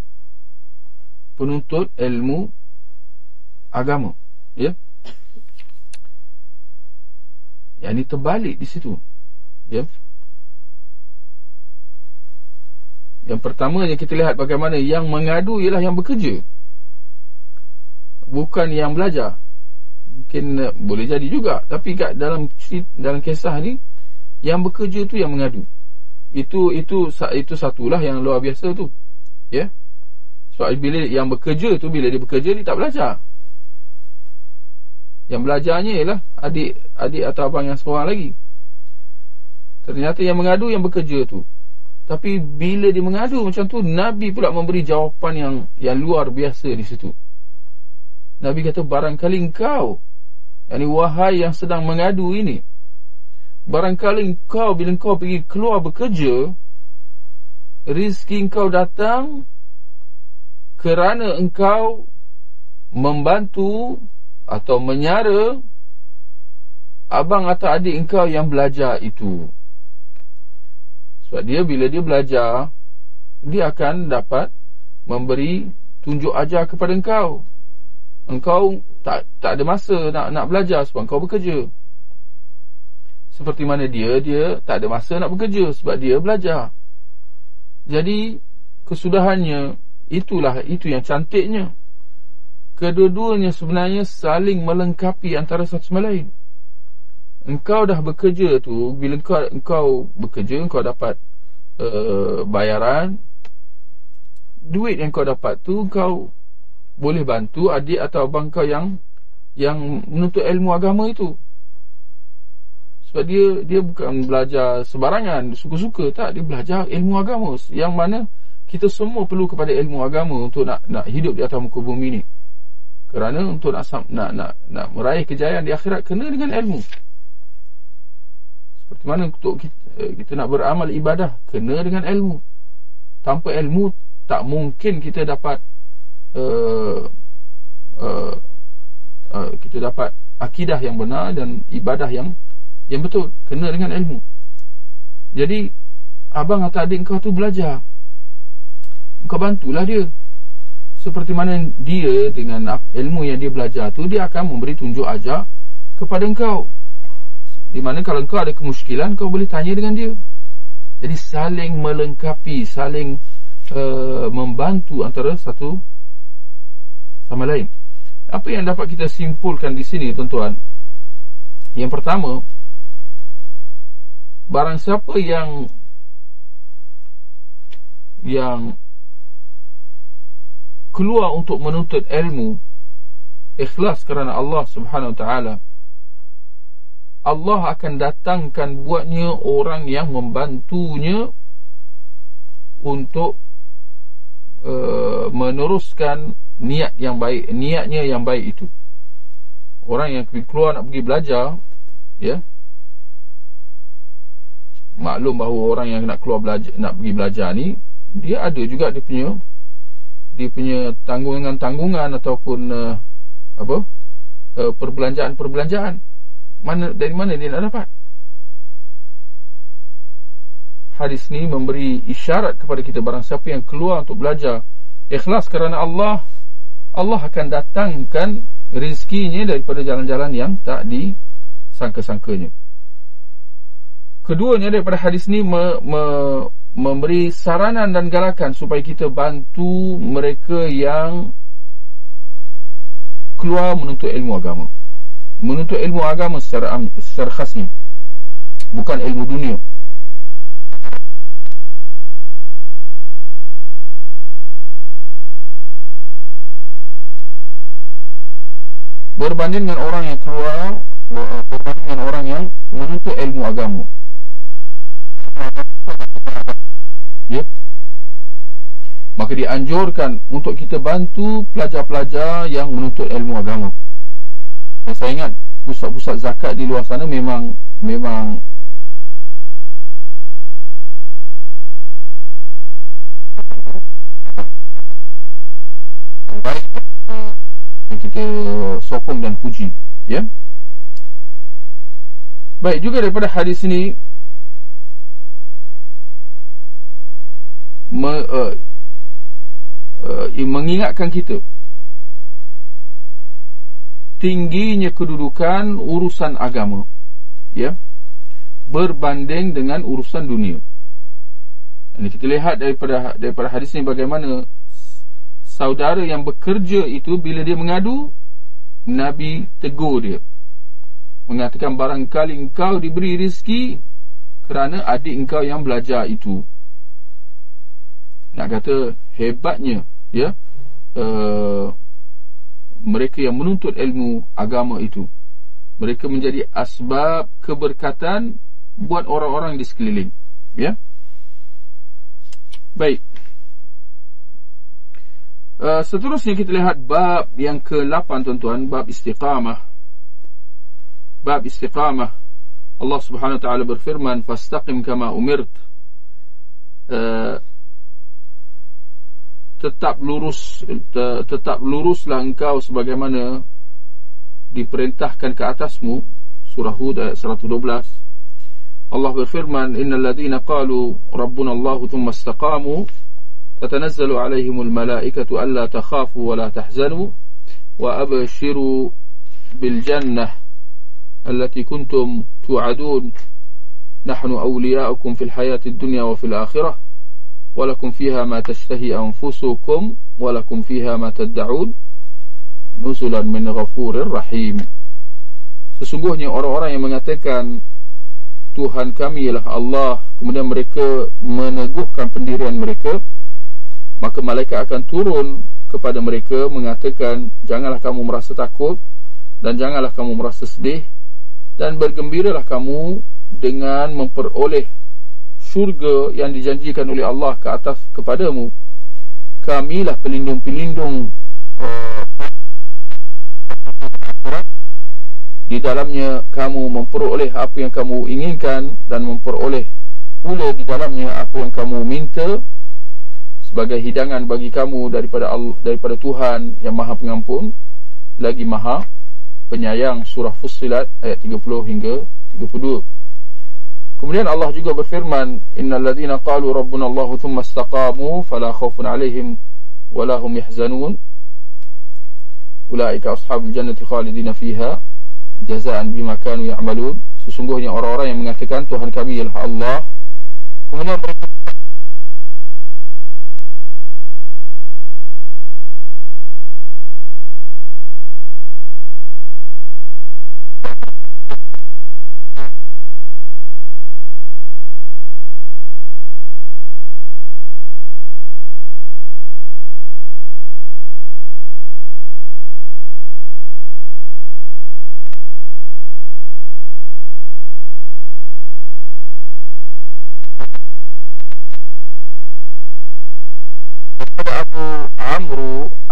Penuntut ilmu agama. Ya? Yang ini terbalik di situ. Ya yang pertama yang kita lihat bagaimana yang mengadu ialah yang bekerja. Bukan yang belajar. Mungkin uh, boleh jadi juga. Tapi kat dalam dalam kisah ni yang bekerja tu yang mengadu. Itu itu itu satulah yang luar biasa tu. Ya? Sebab bila yang bekerja tu bila dia bekerja dia tak belajar. Yang belajarnya ialah adik adik atau abang yang seorang lagi. Ternyata yang mengadu yang bekerja tu tapi bila dia mengadu macam tu nabi pula memberi jawapan yang yang luar biasa di situ. Nabi kata barangkali engkau yakni wahai yang sedang mengadu ini Barangkali engkau bila engkau pergi keluar bekerja Rizki engkau datang Kerana engkau Membantu Atau menyara Abang atau adik engkau yang belajar itu Sebab dia bila dia belajar Dia akan dapat Memberi tunjuk ajar kepada engkau. Engkau tak tak ada masa nak nak belajar sebab engkau bekerja. Seperti mana dia dia tak ada masa nak bekerja sebab dia belajar. Jadi kesudahannya itulah itu yang cantiknya. Kedua-duanya sebenarnya saling melengkapi antara satu sama lain engkau dah bekerja tu bila engkau engkau bekerja engkau dapat uh, bayaran duit yang kau dapat tu kau boleh bantu adik atau abang kau yang yang menuntut ilmu agama itu. Sebab dia dia bukan belajar sebarangan suka-suka tak. Dia belajar ilmu agama yang mana kita semua perlu kepada ilmu agama untuk nak nak hidup di atas muka bumi ni. Kerana untuk nak nak nak, nak meraih kejayaan di akhirat kena dengan ilmu seperti mana untuk kita, eh, kita nak beramal ibadah kena dengan ilmu. Tanpa ilmu tak mungkin kita dapat uh, uh, uh, kita dapat akidah yang benar dan ibadah yang yang betul. Kena dengan ilmu. Jadi abang atau adik kau tu belajar. Kau bantulah dia. Seperti mana dia dengan ilmu yang dia belajar tu dia akan memberi tunjuk ajar kepada engkau di mana kalau engkau ada kemusykilan kau boleh tanya dengan dia jadi saling melengkapi saling Uh, membantu antara satu sama lain. Apa yang dapat kita simpulkan di sini tuan-tuan? Yang pertama, barang siapa yang yang keluar untuk menuntut ilmu ikhlas kerana Allah Subhanahu Wa Taala Allah akan datangkan buatnya orang yang membantunya untuk uh, meneruskan niat yang baik niatnya yang baik itu. Orang yang keluar nak pergi belajar ya. Maklum bahawa orang yang nak keluar belajar nak pergi belajar ni dia ada juga dia punya dia punya tanggungan-tanggungan ataupun uh, apa uh, perbelanjaan-perbelanjaan mana dari mana dia nak dapat? Hadis ni memberi isyarat kepada kita barang siapa yang keluar untuk belajar ikhlas kerana Allah Allah akan datangkan rezekinya daripada jalan-jalan yang tak disangka-sangkanya. Keduanya daripada hadis ni me, me, memberi saranan dan galakan supaya kita bantu mereka yang keluar menuntut ilmu agama menuntut ilmu agama secara, secara khasnya. Bukan ilmu dunia. Berbanding dengan orang yang keluar berbanding dengan orang yang menuntut ilmu agama. Ya. Maka dianjurkan untuk kita bantu pelajar-pelajar yang menuntut ilmu agama dan saya ingat pusat-pusat zakat di luar sana memang memang kita sokong dan puji ya. Baik juga daripada hadis ini me, uh, uh, mengingatkan kita tingginya kedudukan urusan agama ya berbanding dengan urusan dunia. Ini kita lihat daripada daripada hadis ini bagaimana saudara yang bekerja itu bila dia mengadu Nabi tegur dia. Mengatakan barangkali engkau diberi rezeki kerana adik engkau yang belajar itu. Nak kata hebatnya ya uh, mereka yang menuntut ilmu agama itu mereka menjadi asbab keberkatan buat orang-orang di sekeliling ya baik Uh, seterusnya kita lihat bab yang ke-8 tuan-tuan, bab istiqamah. Bab istiqamah. Allah Subhanahu wa taala berfirman, "Fastaqim kama umirt." Uh, tetap lurus tetap luruslah engkau sebagaimana diperintahkan ke atasmu surah hud ayat 112 Allah berfirman innal ladina qalu rabbuna Allah thumma istaqamu tatanazzalu alaihimul malaikatu alla takhafu wa la tahzanu wa abshiru bil jannah allati kuntum tu'adun. Nahnu awliyaukum fil hayatid dunya wa fil akhirah. Walakum fiha ma tashtahi anfusukum Walakum fiha ma tadda'un Nusulan min ghafurir rahim. Sesungguhnya orang-orang yang mengatakan Tuhan kami ialah Allah Kemudian mereka meneguhkan pendirian mereka Maka malaikat akan turun kepada mereka Mengatakan janganlah kamu merasa takut Dan janganlah kamu merasa sedih Dan bergembiralah kamu dengan memperoleh syurga yang dijanjikan oleh Allah ke atas kepadamu kamilah pelindung-pelindung di dalamnya kamu memperoleh apa yang kamu inginkan dan memperoleh pula di dalamnya apa yang kamu minta sebagai hidangan bagi kamu daripada Allah, daripada Tuhan yang Maha Pengampun lagi Maha Penyayang surah Fussilat ayat 30 hingga 32 Kemudian Allah juga berfirman, "Innal ladzina qalu rabbuna Allah tsumma istaqamu fala khaufun 'alaihim wa la hum yahzanun." Ulaika ashabul jannati khalidina fiha jazaa'an bima kanu ya'malun. Sesungguhnya orang-orang yang mengatakan Tuhan kami ialah Allah, kemudian mereka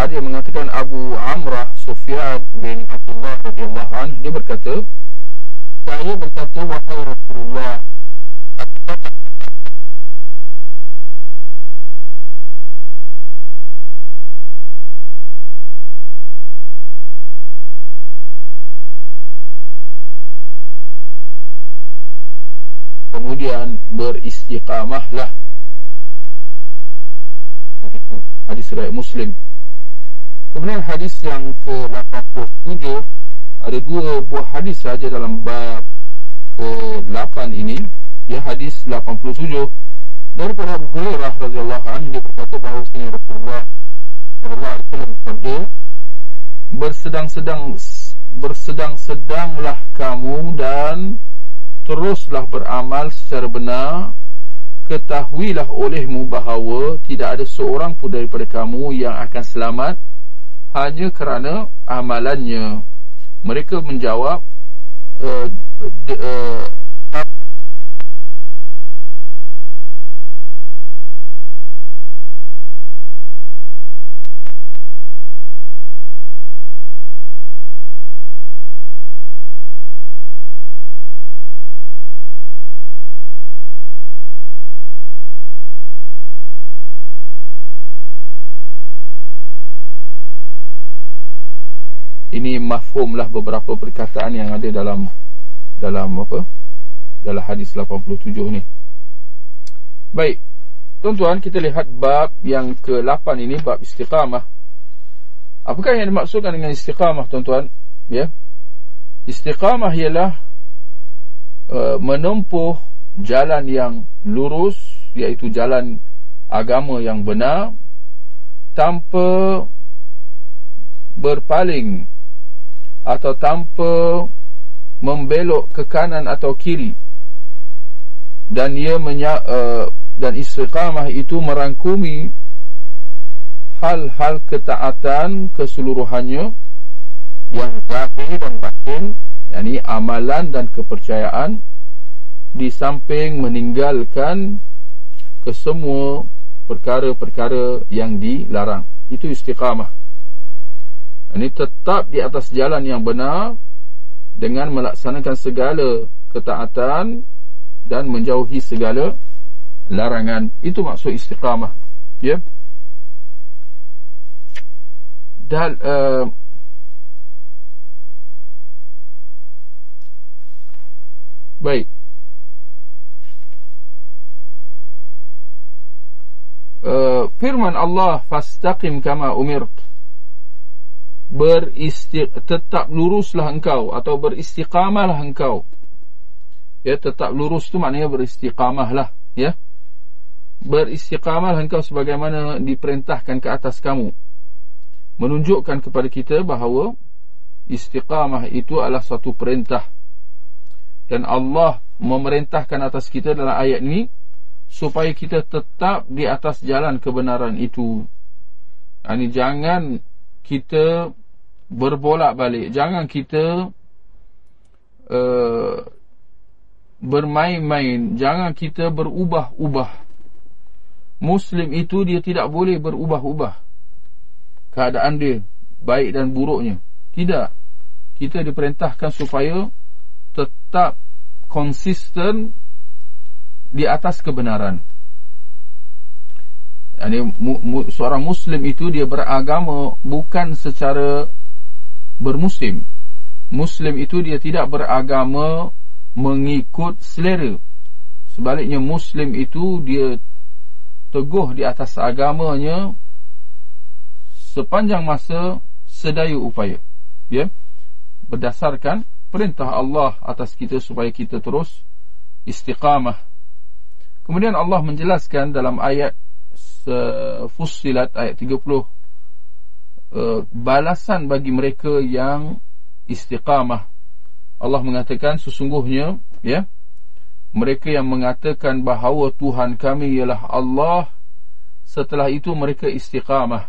ada yang mengatakan Abu Amrah Sufyan bin Abdullah radhiyallahu anhu dia berkata saya berkata wahai Rasulullah kemudian beristiqamahlah hadis riwayat Muslim. Kemudian hadis yang ke-87 Ada dua buah hadis saja dalam bab ke-8 ini. Ya hadis 87 Daripada Abu Hurairah radhiyallahu anhu dia berkata bahawa Rasulullah sallallahu alaihi wasallam bersabda bersedang-sedang bersedang-sedanglah kamu dan teruslah beramal secara benar ketahuilah olehmu bahawa tidak ada seorang pun daripada kamu yang akan selamat hanya kerana amalannya. Mereka menjawab uh, uh, ini mafhumlah beberapa perkataan yang ada dalam dalam apa? Dalam hadis 87 ni. Baik. Tuan-tuan kita lihat bab yang ke-8 ini bab istiqamah. Apakah yang dimaksudkan dengan istiqamah tuan-tuan? Ya. Istiqamah ialah uh, menempuh jalan yang lurus iaitu jalan agama yang benar tanpa berpaling atau tanpa membelok ke kanan atau kiri. Dan ia menya, uh, dan istiqamah itu merangkumi hal-hal ketaatan keseluruhannya. Yang zahir dan batin yakni amalan dan kepercayaan di samping meninggalkan kesemua perkara-perkara yang dilarang. Itu istiqamah ini tetap di atas jalan yang benar dengan melaksanakan segala ketaatan dan menjauhi segala larangan. Itu maksud istiqamah. Ya. Dan uh, baik. Uh, firman Allah fastaqim kama umirt beristiq tetap luruslah engkau atau beristiqamahlah engkau. Ya tetap lurus tu maknanya beristiqamahlah ya. Beristiqamahlah engkau sebagaimana diperintahkan ke atas kamu. Menunjukkan kepada kita bahawa istiqamah itu adalah satu perintah. Dan Allah memerintahkan atas kita dalam ayat ini supaya kita tetap di atas jalan kebenaran itu. Ini jangan kita berbolak-balik, jangan kita uh, bermain-main, jangan kita berubah-ubah. Muslim itu dia tidak boleh berubah-ubah keadaan dia, baik dan buruknya. Tidak. Kita diperintahkan supaya tetap konsisten di atas kebenaran. Yani mu, mu, seorang muslim itu dia beragama bukan secara bermusim. Muslim itu dia tidak beragama mengikut selera. Sebaliknya muslim itu dia teguh di atas agamanya sepanjang masa sedaya upaya. Ya. Berdasarkan perintah Allah atas kita supaya kita terus istiqamah. Kemudian Allah menjelaskan dalam ayat Fussilat ayat 30 uh, balasan bagi mereka yang istiqamah. Allah mengatakan sesungguhnya ya mereka yang mengatakan bahawa Tuhan kami ialah Allah setelah itu mereka istiqamah.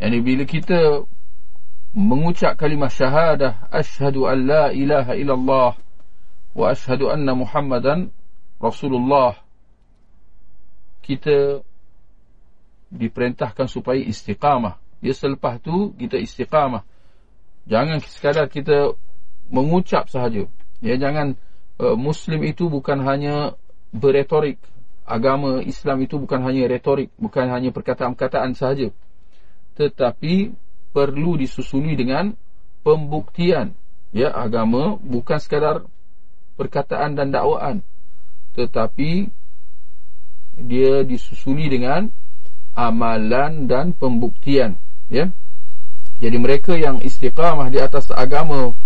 Yani bila kita mengucap kalimah syahadah asyhadu an la ilaha illallah wa asyhadu anna muhammadan rasulullah kita diperintahkan supaya istiqamah. Ya selepas tu kita istiqamah. Jangan sekadar kita mengucap sahaja. Ya jangan uh, muslim itu bukan hanya berretorik. Agama Islam itu bukan hanya retorik bukan hanya perkataan-perkataan sahaja. Tetapi perlu disusuli dengan pembuktian. Ya agama bukan sekadar perkataan dan dakwaan. Tetapi dia disusuli dengan amalan dan pembuktian ya. Jadi mereka yang istiqamah di atas agama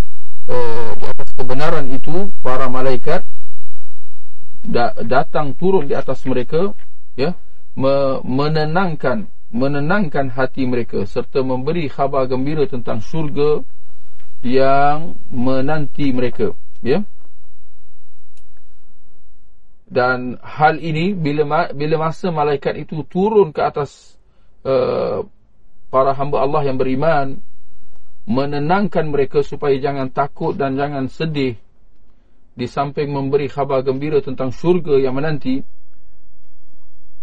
uh, di atas kebenaran itu para malaikat da datang turun di atas mereka ya menenangkan menenangkan hati mereka serta memberi khabar gembira tentang syurga yang menanti mereka ya dan hal ini bila bila masa malaikat itu turun ke atas uh, para hamba Allah yang beriman menenangkan mereka supaya jangan takut dan jangan sedih di samping memberi khabar gembira tentang syurga yang menanti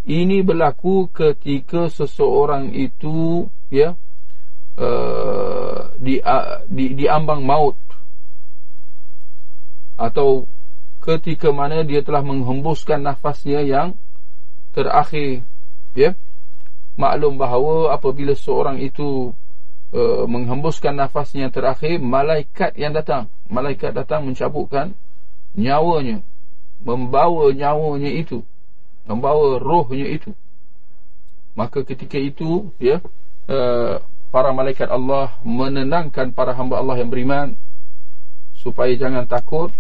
ini berlaku ketika seseorang itu ya uh, di, uh, di di ambang maut atau ketika mana dia telah menghembuskan nafasnya yang terakhir ya. Maklum bahawa apabila seorang itu uh, menghembuskan nafasnya yang terakhir malaikat yang datang. Malaikat datang mencabutkan nyawanya membawa nyawanya itu membawa rohnya itu. Maka ketika itu ya uh, para malaikat Allah menenangkan para hamba Allah yang beriman supaya jangan takut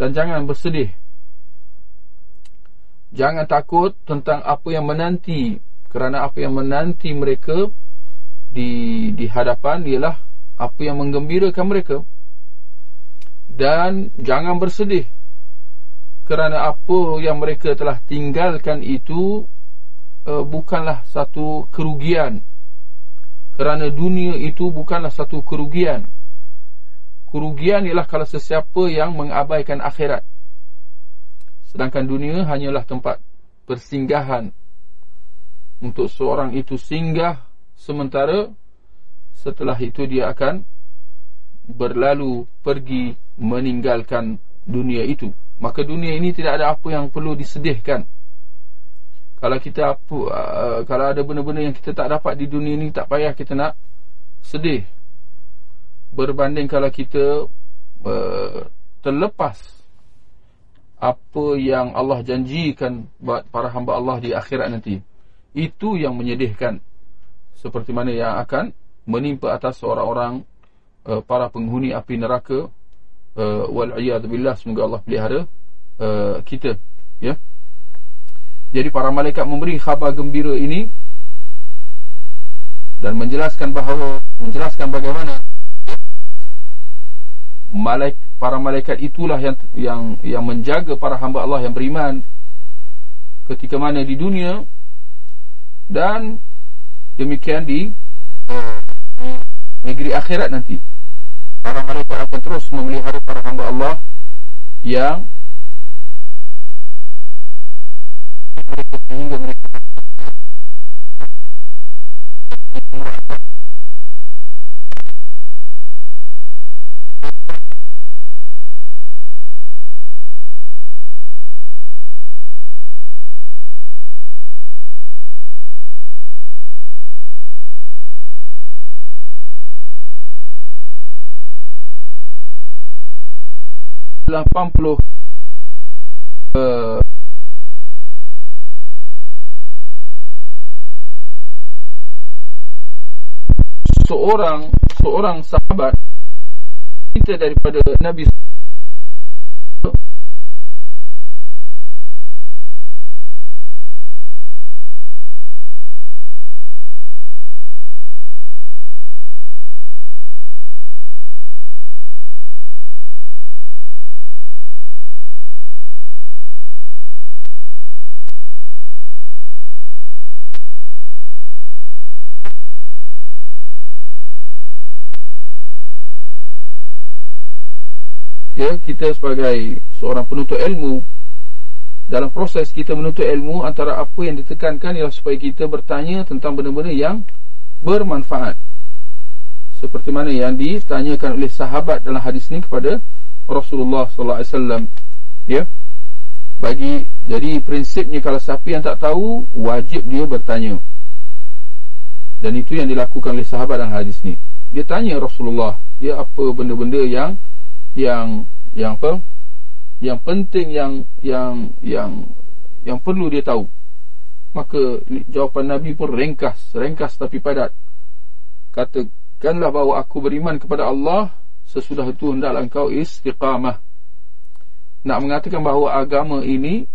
dan jangan bersedih. Jangan takut tentang apa yang menanti. Kerana apa yang menanti mereka di di hadapan ialah apa yang menggembirakan mereka. Dan jangan bersedih. Kerana apa yang mereka telah tinggalkan itu uh, bukanlah satu kerugian. Kerana dunia itu bukanlah satu kerugian kerugian ialah kalau sesiapa yang mengabaikan akhirat. Sedangkan dunia hanyalah tempat persinggahan. Untuk seorang itu singgah sementara setelah itu dia akan berlalu pergi meninggalkan dunia itu. Maka dunia ini tidak ada apa yang perlu disedihkan. Kalau kita apa uh, kalau ada benda-benda yang kita tak dapat di dunia ini tak payah kita nak sedih berbanding kalau kita uh, terlepas apa yang Allah janjikan buat para hamba Allah di akhirat nanti itu yang menyedihkan. Seperti mana yang akan menimpa atas orang-orang uh, para penghuni api neraka uh, wal iyad billah semoga Allah pelihara uh, kita ya. Jadi para malaikat memberi khabar gembira ini dan menjelaskan bahawa menjelaskan bagaimana malaik para malaikat itulah yang yang yang menjaga para hamba Allah yang beriman ketika mana di dunia dan demikian di negeri akhirat nanti. Para malaikat akan terus memelihara para hamba Allah yang mereka sehingga mereka lapan puluh uh, seorang seorang sahabat kita daripada Nabi ya kita sebagai seorang penuntut ilmu dalam proses kita menuntut ilmu antara apa yang ditekankan ialah supaya kita bertanya tentang benda-benda yang bermanfaat. Seperti mana yang ditanyakan oleh sahabat dalam hadis ini kepada Rasulullah sallallahu alaihi wasallam. Ya. Bagi jadi prinsipnya kalau siapa yang tak tahu wajib dia bertanya. Dan itu yang dilakukan oleh sahabat dalam hadis ni dia tanya Rasulullah ya apa benda-benda yang yang yang apa? Yang penting yang yang yang yang perlu dia tahu. Maka jawapan nabi pun ringkas ringkas tapi padat. Katakanlah bahawa aku beriman kepada Allah sesudah itu hendaklah engkau istiqamah. Nak mengatakan bahawa agama ini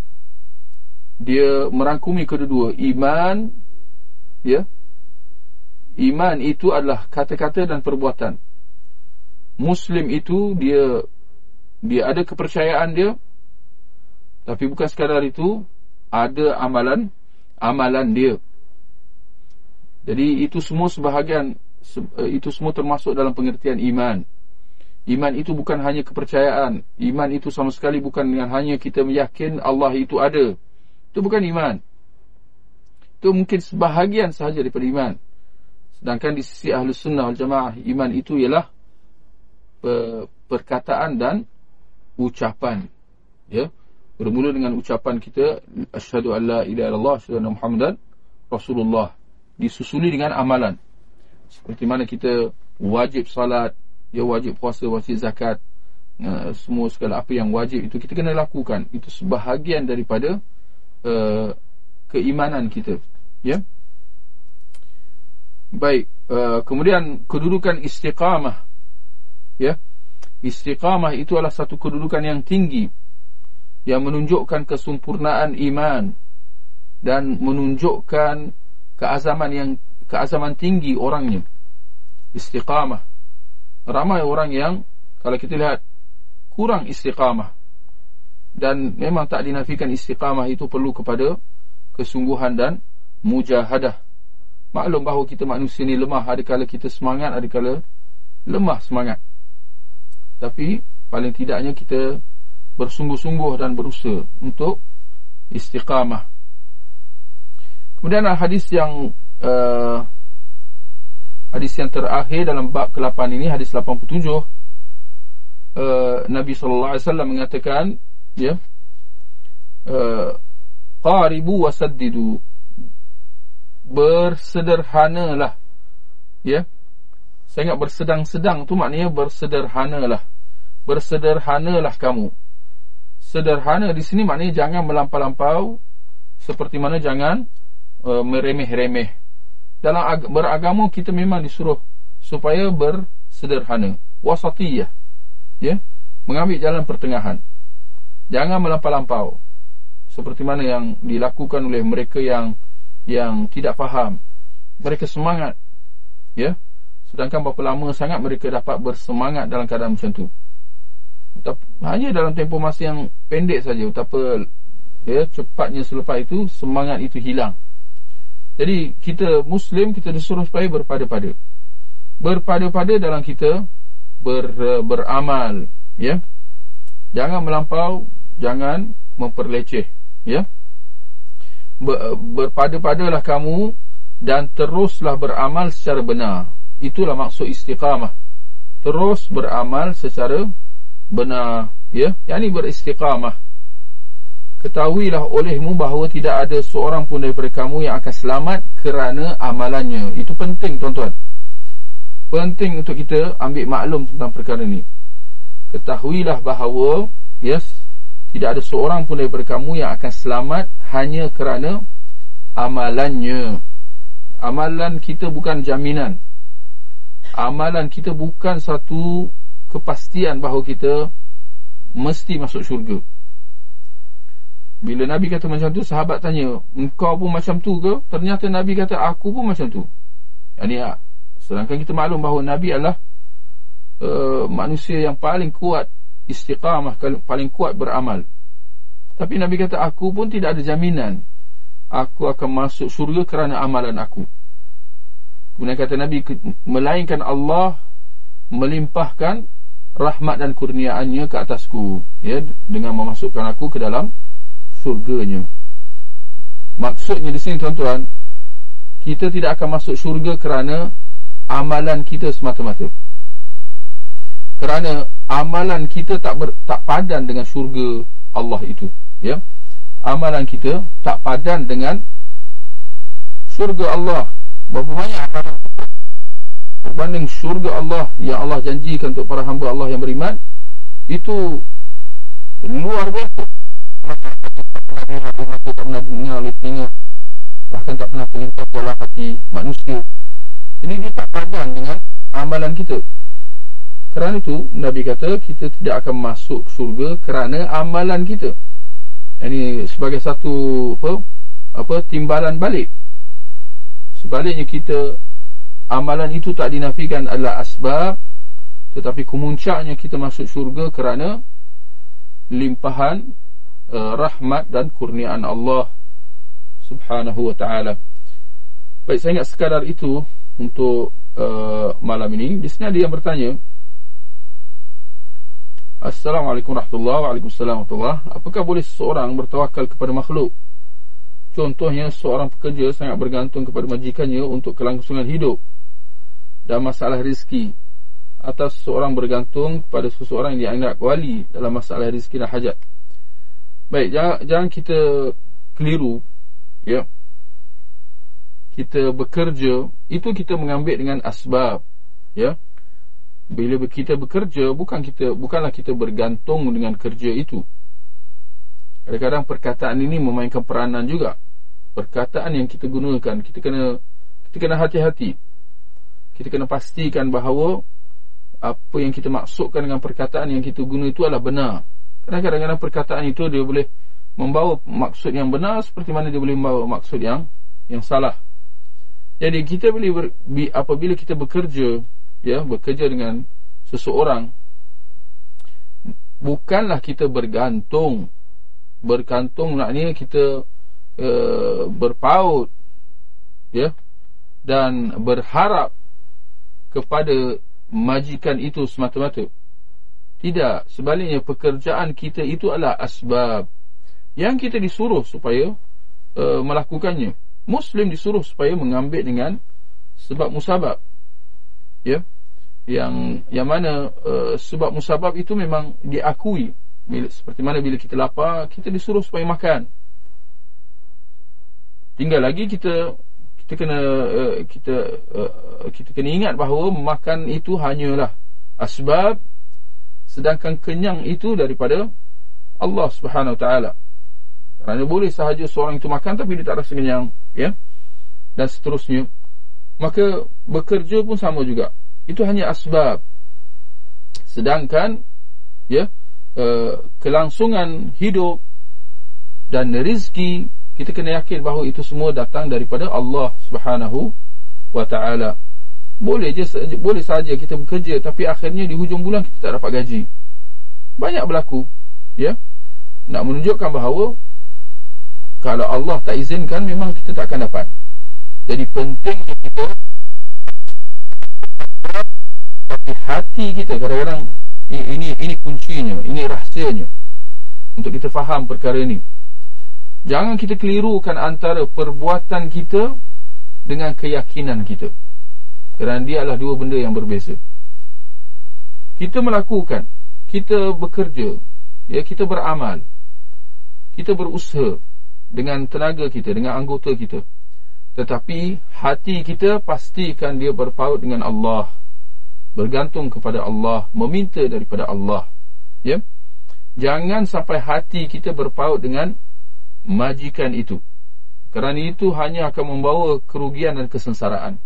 dia merangkumi kedua-dua. Iman ya. Iman itu adalah kata-kata dan perbuatan Muslim itu dia dia ada kepercayaan dia tapi bukan sekadar itu ada amalan amalan dia. Jadi itu semua sebahagian eh, itu semua termasuk dalam pengertian iman. Iman itu bukan hanya kepercayaan. Iman itu sama sekali bukan yang hanya kita meyakin Allah itu ada. Itu bukan iman. Itu mungkin sebahagian sahaja daripada iman. Sedangkan di sisi ahli sunnah wal jamaah iman itu ialah perkataan dan ucapan. Ya. Bermula dengan ucapan kita asyhadu alla ilaha illallah asyhadu anna muhammadan rasulullah. Disusuli dengan amalan. Seperti mana kita wajib salat ya wajib puasa wajib zakat uh, semua segala apa yang wajib itu kita kena lakukan. Itu sebahagian daripada uh, keimanan kita. Ya. Baik uh, kemudian kedudukan istiqamah ya. Istiqamah itu adalah satu kedudukan yang tinggi yang menunjukkan kesempurnaan iman dan menunjukkan keazaman yang keazaman tinggi orangnya. Istiqamah. Ramai orang yang kalau kita lihat kurang istiqamah. Dan memang tak dinafikan istiqamah itu perlu kepada kesungguhan dan mujahadah. Maklum bahawa kita manusia ni lemah ada kala kita semangat ada kala lemah semangat tapi paling tidaknya kita bersungguh-sungguh dan berusaha untuk istiqamah. Kemudian hadis yang uh, hadis yang terakhir dalam bab ke-8 ini hadis 87 uh, Nabi sallallahu alaihi wasallam mengatakan ya uh, qaribu wasaddidu bersederhanalah ya Sangat bersedang-sedang tu maknanya bersederhanalah. Bersederhanalah kamu. Sederhana di sini maknanya jangan melampau-lampau seperti mana jangan uh, meremeh-remeh. Dalam beragama kita memang disuruh supaya bersederhana. Wasatiyah. Ya. Mengambil jalan pertengahan. Jangan melampau-lampau. Seperti mana yang dilakukan oleh mereka yang yang tidak faham. Mereka semangat ya sedangkan berapa lama sangat mereka dapat bersemangat dalam keadaan macam tu? Hanya dalam tempoh masa yang pendek saja betapa ya cepatnya selepas itu semangat itu hilang. Jadi kita muslim kita disuruh supaya berpada-pada. Berpada-pada dalam kita ber, beramal ya. Jangan melampau jangan memperleceh ya. Ber, berpada-padalah kamu dan teruslah beramal secara benar itulah maksud istiqamah. Terus beramal secara benar ya. Yakni beristiqamah. Ketahuilah olehmu bahawa tidak ada seorang pun daripada kamu yang akan selamat kerana amalannya. Itu penting tuan-tuan. Penting untuk kita ambil maklum tentang perkara ini ketahuilah bahawa yes tidak ada seorang pun daripada kamu yang akan selamat hanya kerana amalannya. Amalan kita bukan jaminan. Amalan kita bukan satu kepastian bahawa kita mesti masuk syurga. Bila Nabi kata macam tu, sahabat tanya, engkau pun macam tu ke? Ternyata Nabi kata, aku pun macam tu. Yani, sedangkan kita maklum bahawa Nabi adalah uh, manusia yang paling kuat istiqamah paling kuat beramal. Tapi Nabi kata aku pun tidak ada jaminan aku akan masuk syurga kerana amalan aku. Kemudian kata Nabi melainkan Allah melimpahkan rahmat dan kurniaannya ke atasku ya dengan memasukkan aku ke dalam syurganya. Maksudnya di sini tuan-tuan kita tidak akan masuk syurga kerana amalan kita semata-mata. Kerana amalan kita tak ber, tak padan dengan syurga Allah itu ya amalan kita tak padan dengan syurga Allah berapa banyak amalan kita berbanding syurga Allah yang Allah janjikan untuk para hamba Allah yang beriman itu luar biasa tak pernah dengar oleh telinga bahkan tak pernah terlintas dalam hati manusia jadi dia tak padan dengan amalan kita kerana itu Nabi kata kita tidak akan masuk syurga kerana amalan kita. Ini sebagai satu apa apa timbalan balik. Sebaliknya kita amalan itu tak dinafikan adalah asbab tetapi kemuncaknya kita masuk syurga kerana limpahan uh, rahmat dan kurniaan Allah Subhanahu wa taala. Baik saya ingat sekadar itu untuk uh, malam ini. Di sini ada yang bertanya Assalamualaikum warahmatullahi wabarakatuh. Apakah boleh seseorang bertawakal kepada makhluk? Contohnya seorang pekerja sangat bergantung kepada majikannya untuk kelangsungan hidup dan masalah rezeki. Atau seseorang bergantung kepada seseorang yang dianggap wali dalam masalah rezeki dan hajat. Baik, jangan, jangan kita keliru. Ya. Kita bekerja, itu kita mengambil dengan asbab. Ya bila kita bekerja bukan kita bukanlah kita bergantung dengan kerja itu kadang-kadang perkataan ini memainkan peranan juga perkataan yang kita gunakan kita kena kita kena hati-hati. Kita kena pastikan bahawa apa yang kita maksudkan dengan perkataan yang kita guna itu adalah benar. Kadang-kadang perkataan itu dia boleh membawa maksud yang benar seperti mana dia boleh membawa maksud yang yang salah. Jadi kita boleh ber, apabila kita bekerja ya bekerja dengan seseorang bukanlah kita bergantung. Bergantung maknanya kita uh, berpaut ya dan berharap kepada majikan itu semata-mata. Tidak sebaliknya pekerjaan kita itu adalah asbab. Yang kita disuruh supaya uh, melakukannya. Muslim disuruh supaya mengambil dengan sebab musabab ya. Yang yang mana uh, sebab musabab itu memang diakui. Bila, seperti mana bila kita lapar kita disuruh supaya makan tinggal lagi kita kita kena uh, kita uh, kita kena ingat bahawa makan itu hanyalah asbab sedangkan kenyang itu daripada Allah Subhanahu Wa Taala. Kerana boleh sahaja seorang itu makan tapi dia tak rasa kenyang ya dan seterusnya. Maka bekerja pun sama juga. Itu hanya asbab. Sedangkan ya uh, kelangsungan hidup dan rezeki kita kena yakin bahawa itu semua datang daripada Allah Subhanahu wa taala. Boleh je boleh saja kita bekerja tapi akhirnya di hujung bulan kita tak dapat gaji. Banyak berlaku ya. Nak menunjukkan bahawa kalau Allah tak izinkan memang kita tak akan dapat. Jadi penting kita tapi hati kita kadang-kadang ini ini kuncinya ini rahsianya untuk kita faham perkara ini jangan kita kelirukan antara perbuatan kita dengan keyakinan kita kerana dia adalah dua benda yang berbeza. Kita melakukan, kita bekerja, ya kita beramal. Kita berusaha dengan tenaga kita, dengan anggota kita. Tetapi hati kita pastikan dia berpaut dengan Allah. Bergantung kepada Allah, meminta daripada Allah. Ya. Jangan sampai hati kita berpaut dengan majikan itu. Kerana itu hanya akan membawa kerugian dan kesengsaraan.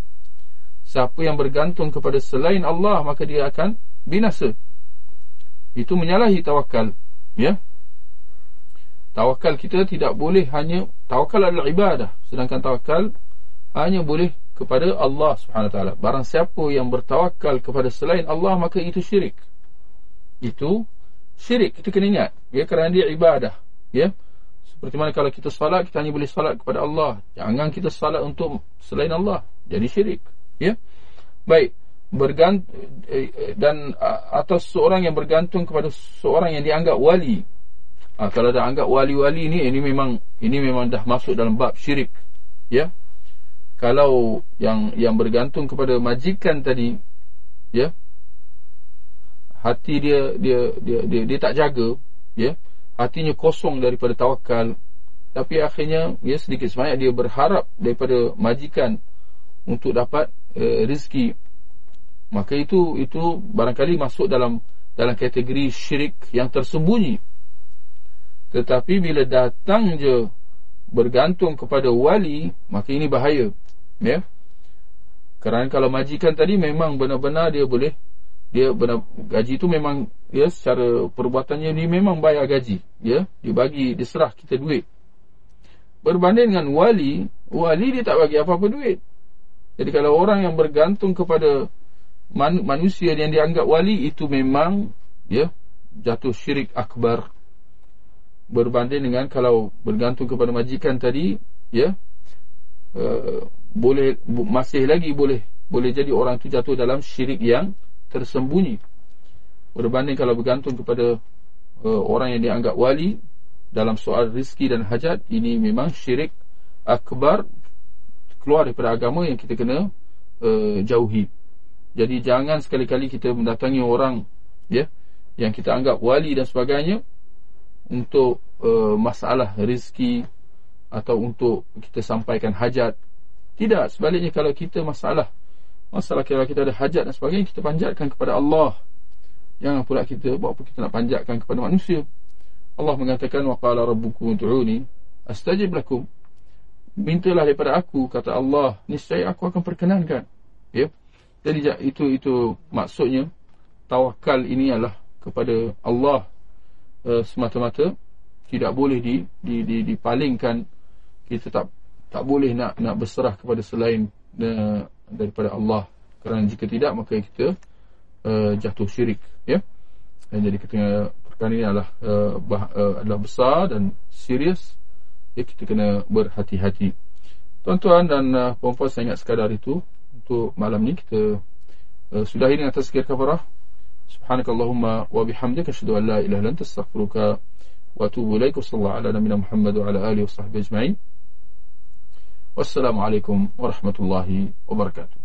Siapa yang bergantung kepada selain Allah maka dia akan binasa. Itu menyalahi tawakal, ya. Tawakal kita tidak boleh hanya tawakal adalah ibadah, sedangkan tawakal hanya boleh kepada Allah Subhanahu taala. Barang siapa yang bertawakal kepada selain Allah maka itu syirik. Itu syirik. Kita kena ingat, ya kerana dia ibadah, ya. Seperti mana kalau kita salat kita hanya boleh salat kepada Allah. Jangan kita salat untuk selain Allah. Jadi syirik. Ya? Baik. Bergant eh, dan atau seorang yang bergantung kepada seorang yang dianggap wali. Ha, kalau dah anggap wali-wali ni ini memang ini memang dah masuk dalam bab syirik. Ya? Kalau yang yang bergantung kepada majikan tadi ya? Hati dia dia dia dia, dia tak jaga ya hatinya kosong daripada tawakal. Tapi akhirnya ya sedikit sebanyak dia berharap daripada majikan untuk dapat uh, rezeki. Maka itu itu barangkali masuk dalam dalam kategori syirik yang tersembunyi. Tetapi bila datang je bergantung kepada wali maka ini bahaya ya. Kerana kalau majikan tadi memang benar-benar dia boleh dia benar gaji itu memang ya secara perbuatannya ni memang bayar gaji. Ya dia bagi diserah kita duit. Berbanding dengan wali wali dia tak bagi apa-apa duit. Jadi kalau orang yang bergantung kepada man, manusia yang dianggap wali itu memang ya jatuh syirik akbar. Berbanding dengan kalau bergantung kepada majikan tadi ya uh, boleh masih lagi boleh boleh jadi orang itu jatuh dalam syirik yang tersembunyi berbanding kalau bergantung kepada uh, orang yang dianggap wali dalam soal rizki dan hajat ini memang syirik akbar keluar daripada agama yang kita kena uh, jauhi. Jadi jangan sekali-kali kita mendatangi orang ya yang kita anggap wali dan sebagainya untuk uh, masalah rezeki atau untuk kita sampaikan hajat. Tidak, sebaliknya kalau kita masalah masalah kalau kita ada hajat dan sebagainya kita panjatkan kepada Allah. Jangan pula kita buat apa kita nak panjatkan kepada manusia. Allah mengatakan wa qala rabbukum ud'uni astajib lakum. Mintalah daripada aku kata Allah niscaya aku akan perkenankan. Ya. Jadi itu itu maksudnya tawakal ini adalah kepada Allah uh, semata-mata. Tidak boleh di, di, di dipalingkan. Kita tak tak boleh nak nak berserah kepada selain uh, daripada Allah. Kerana jika tidak maka kita uh, jatuh syirik ya. Dan jadi kita perkara ini adalah uh, bah, uh, adalah besar dan serius. Ya, kita kena berhati-hati. Tuan-tuan dan uh, puan-puan saya ingat sekadar itu untuk malam ni kita uh, sudahi dengan tazkir kafarah. Subhanakallahumma wa bihamdika asyhadu an la ilaha anta astaghfiruka wa atubu ilaik. Sallallahu ala nabiyyina muhammad wa ala alihi wa sahbihi ajma'in. Wassalamu alaikum warahmatullahi wabarakatuh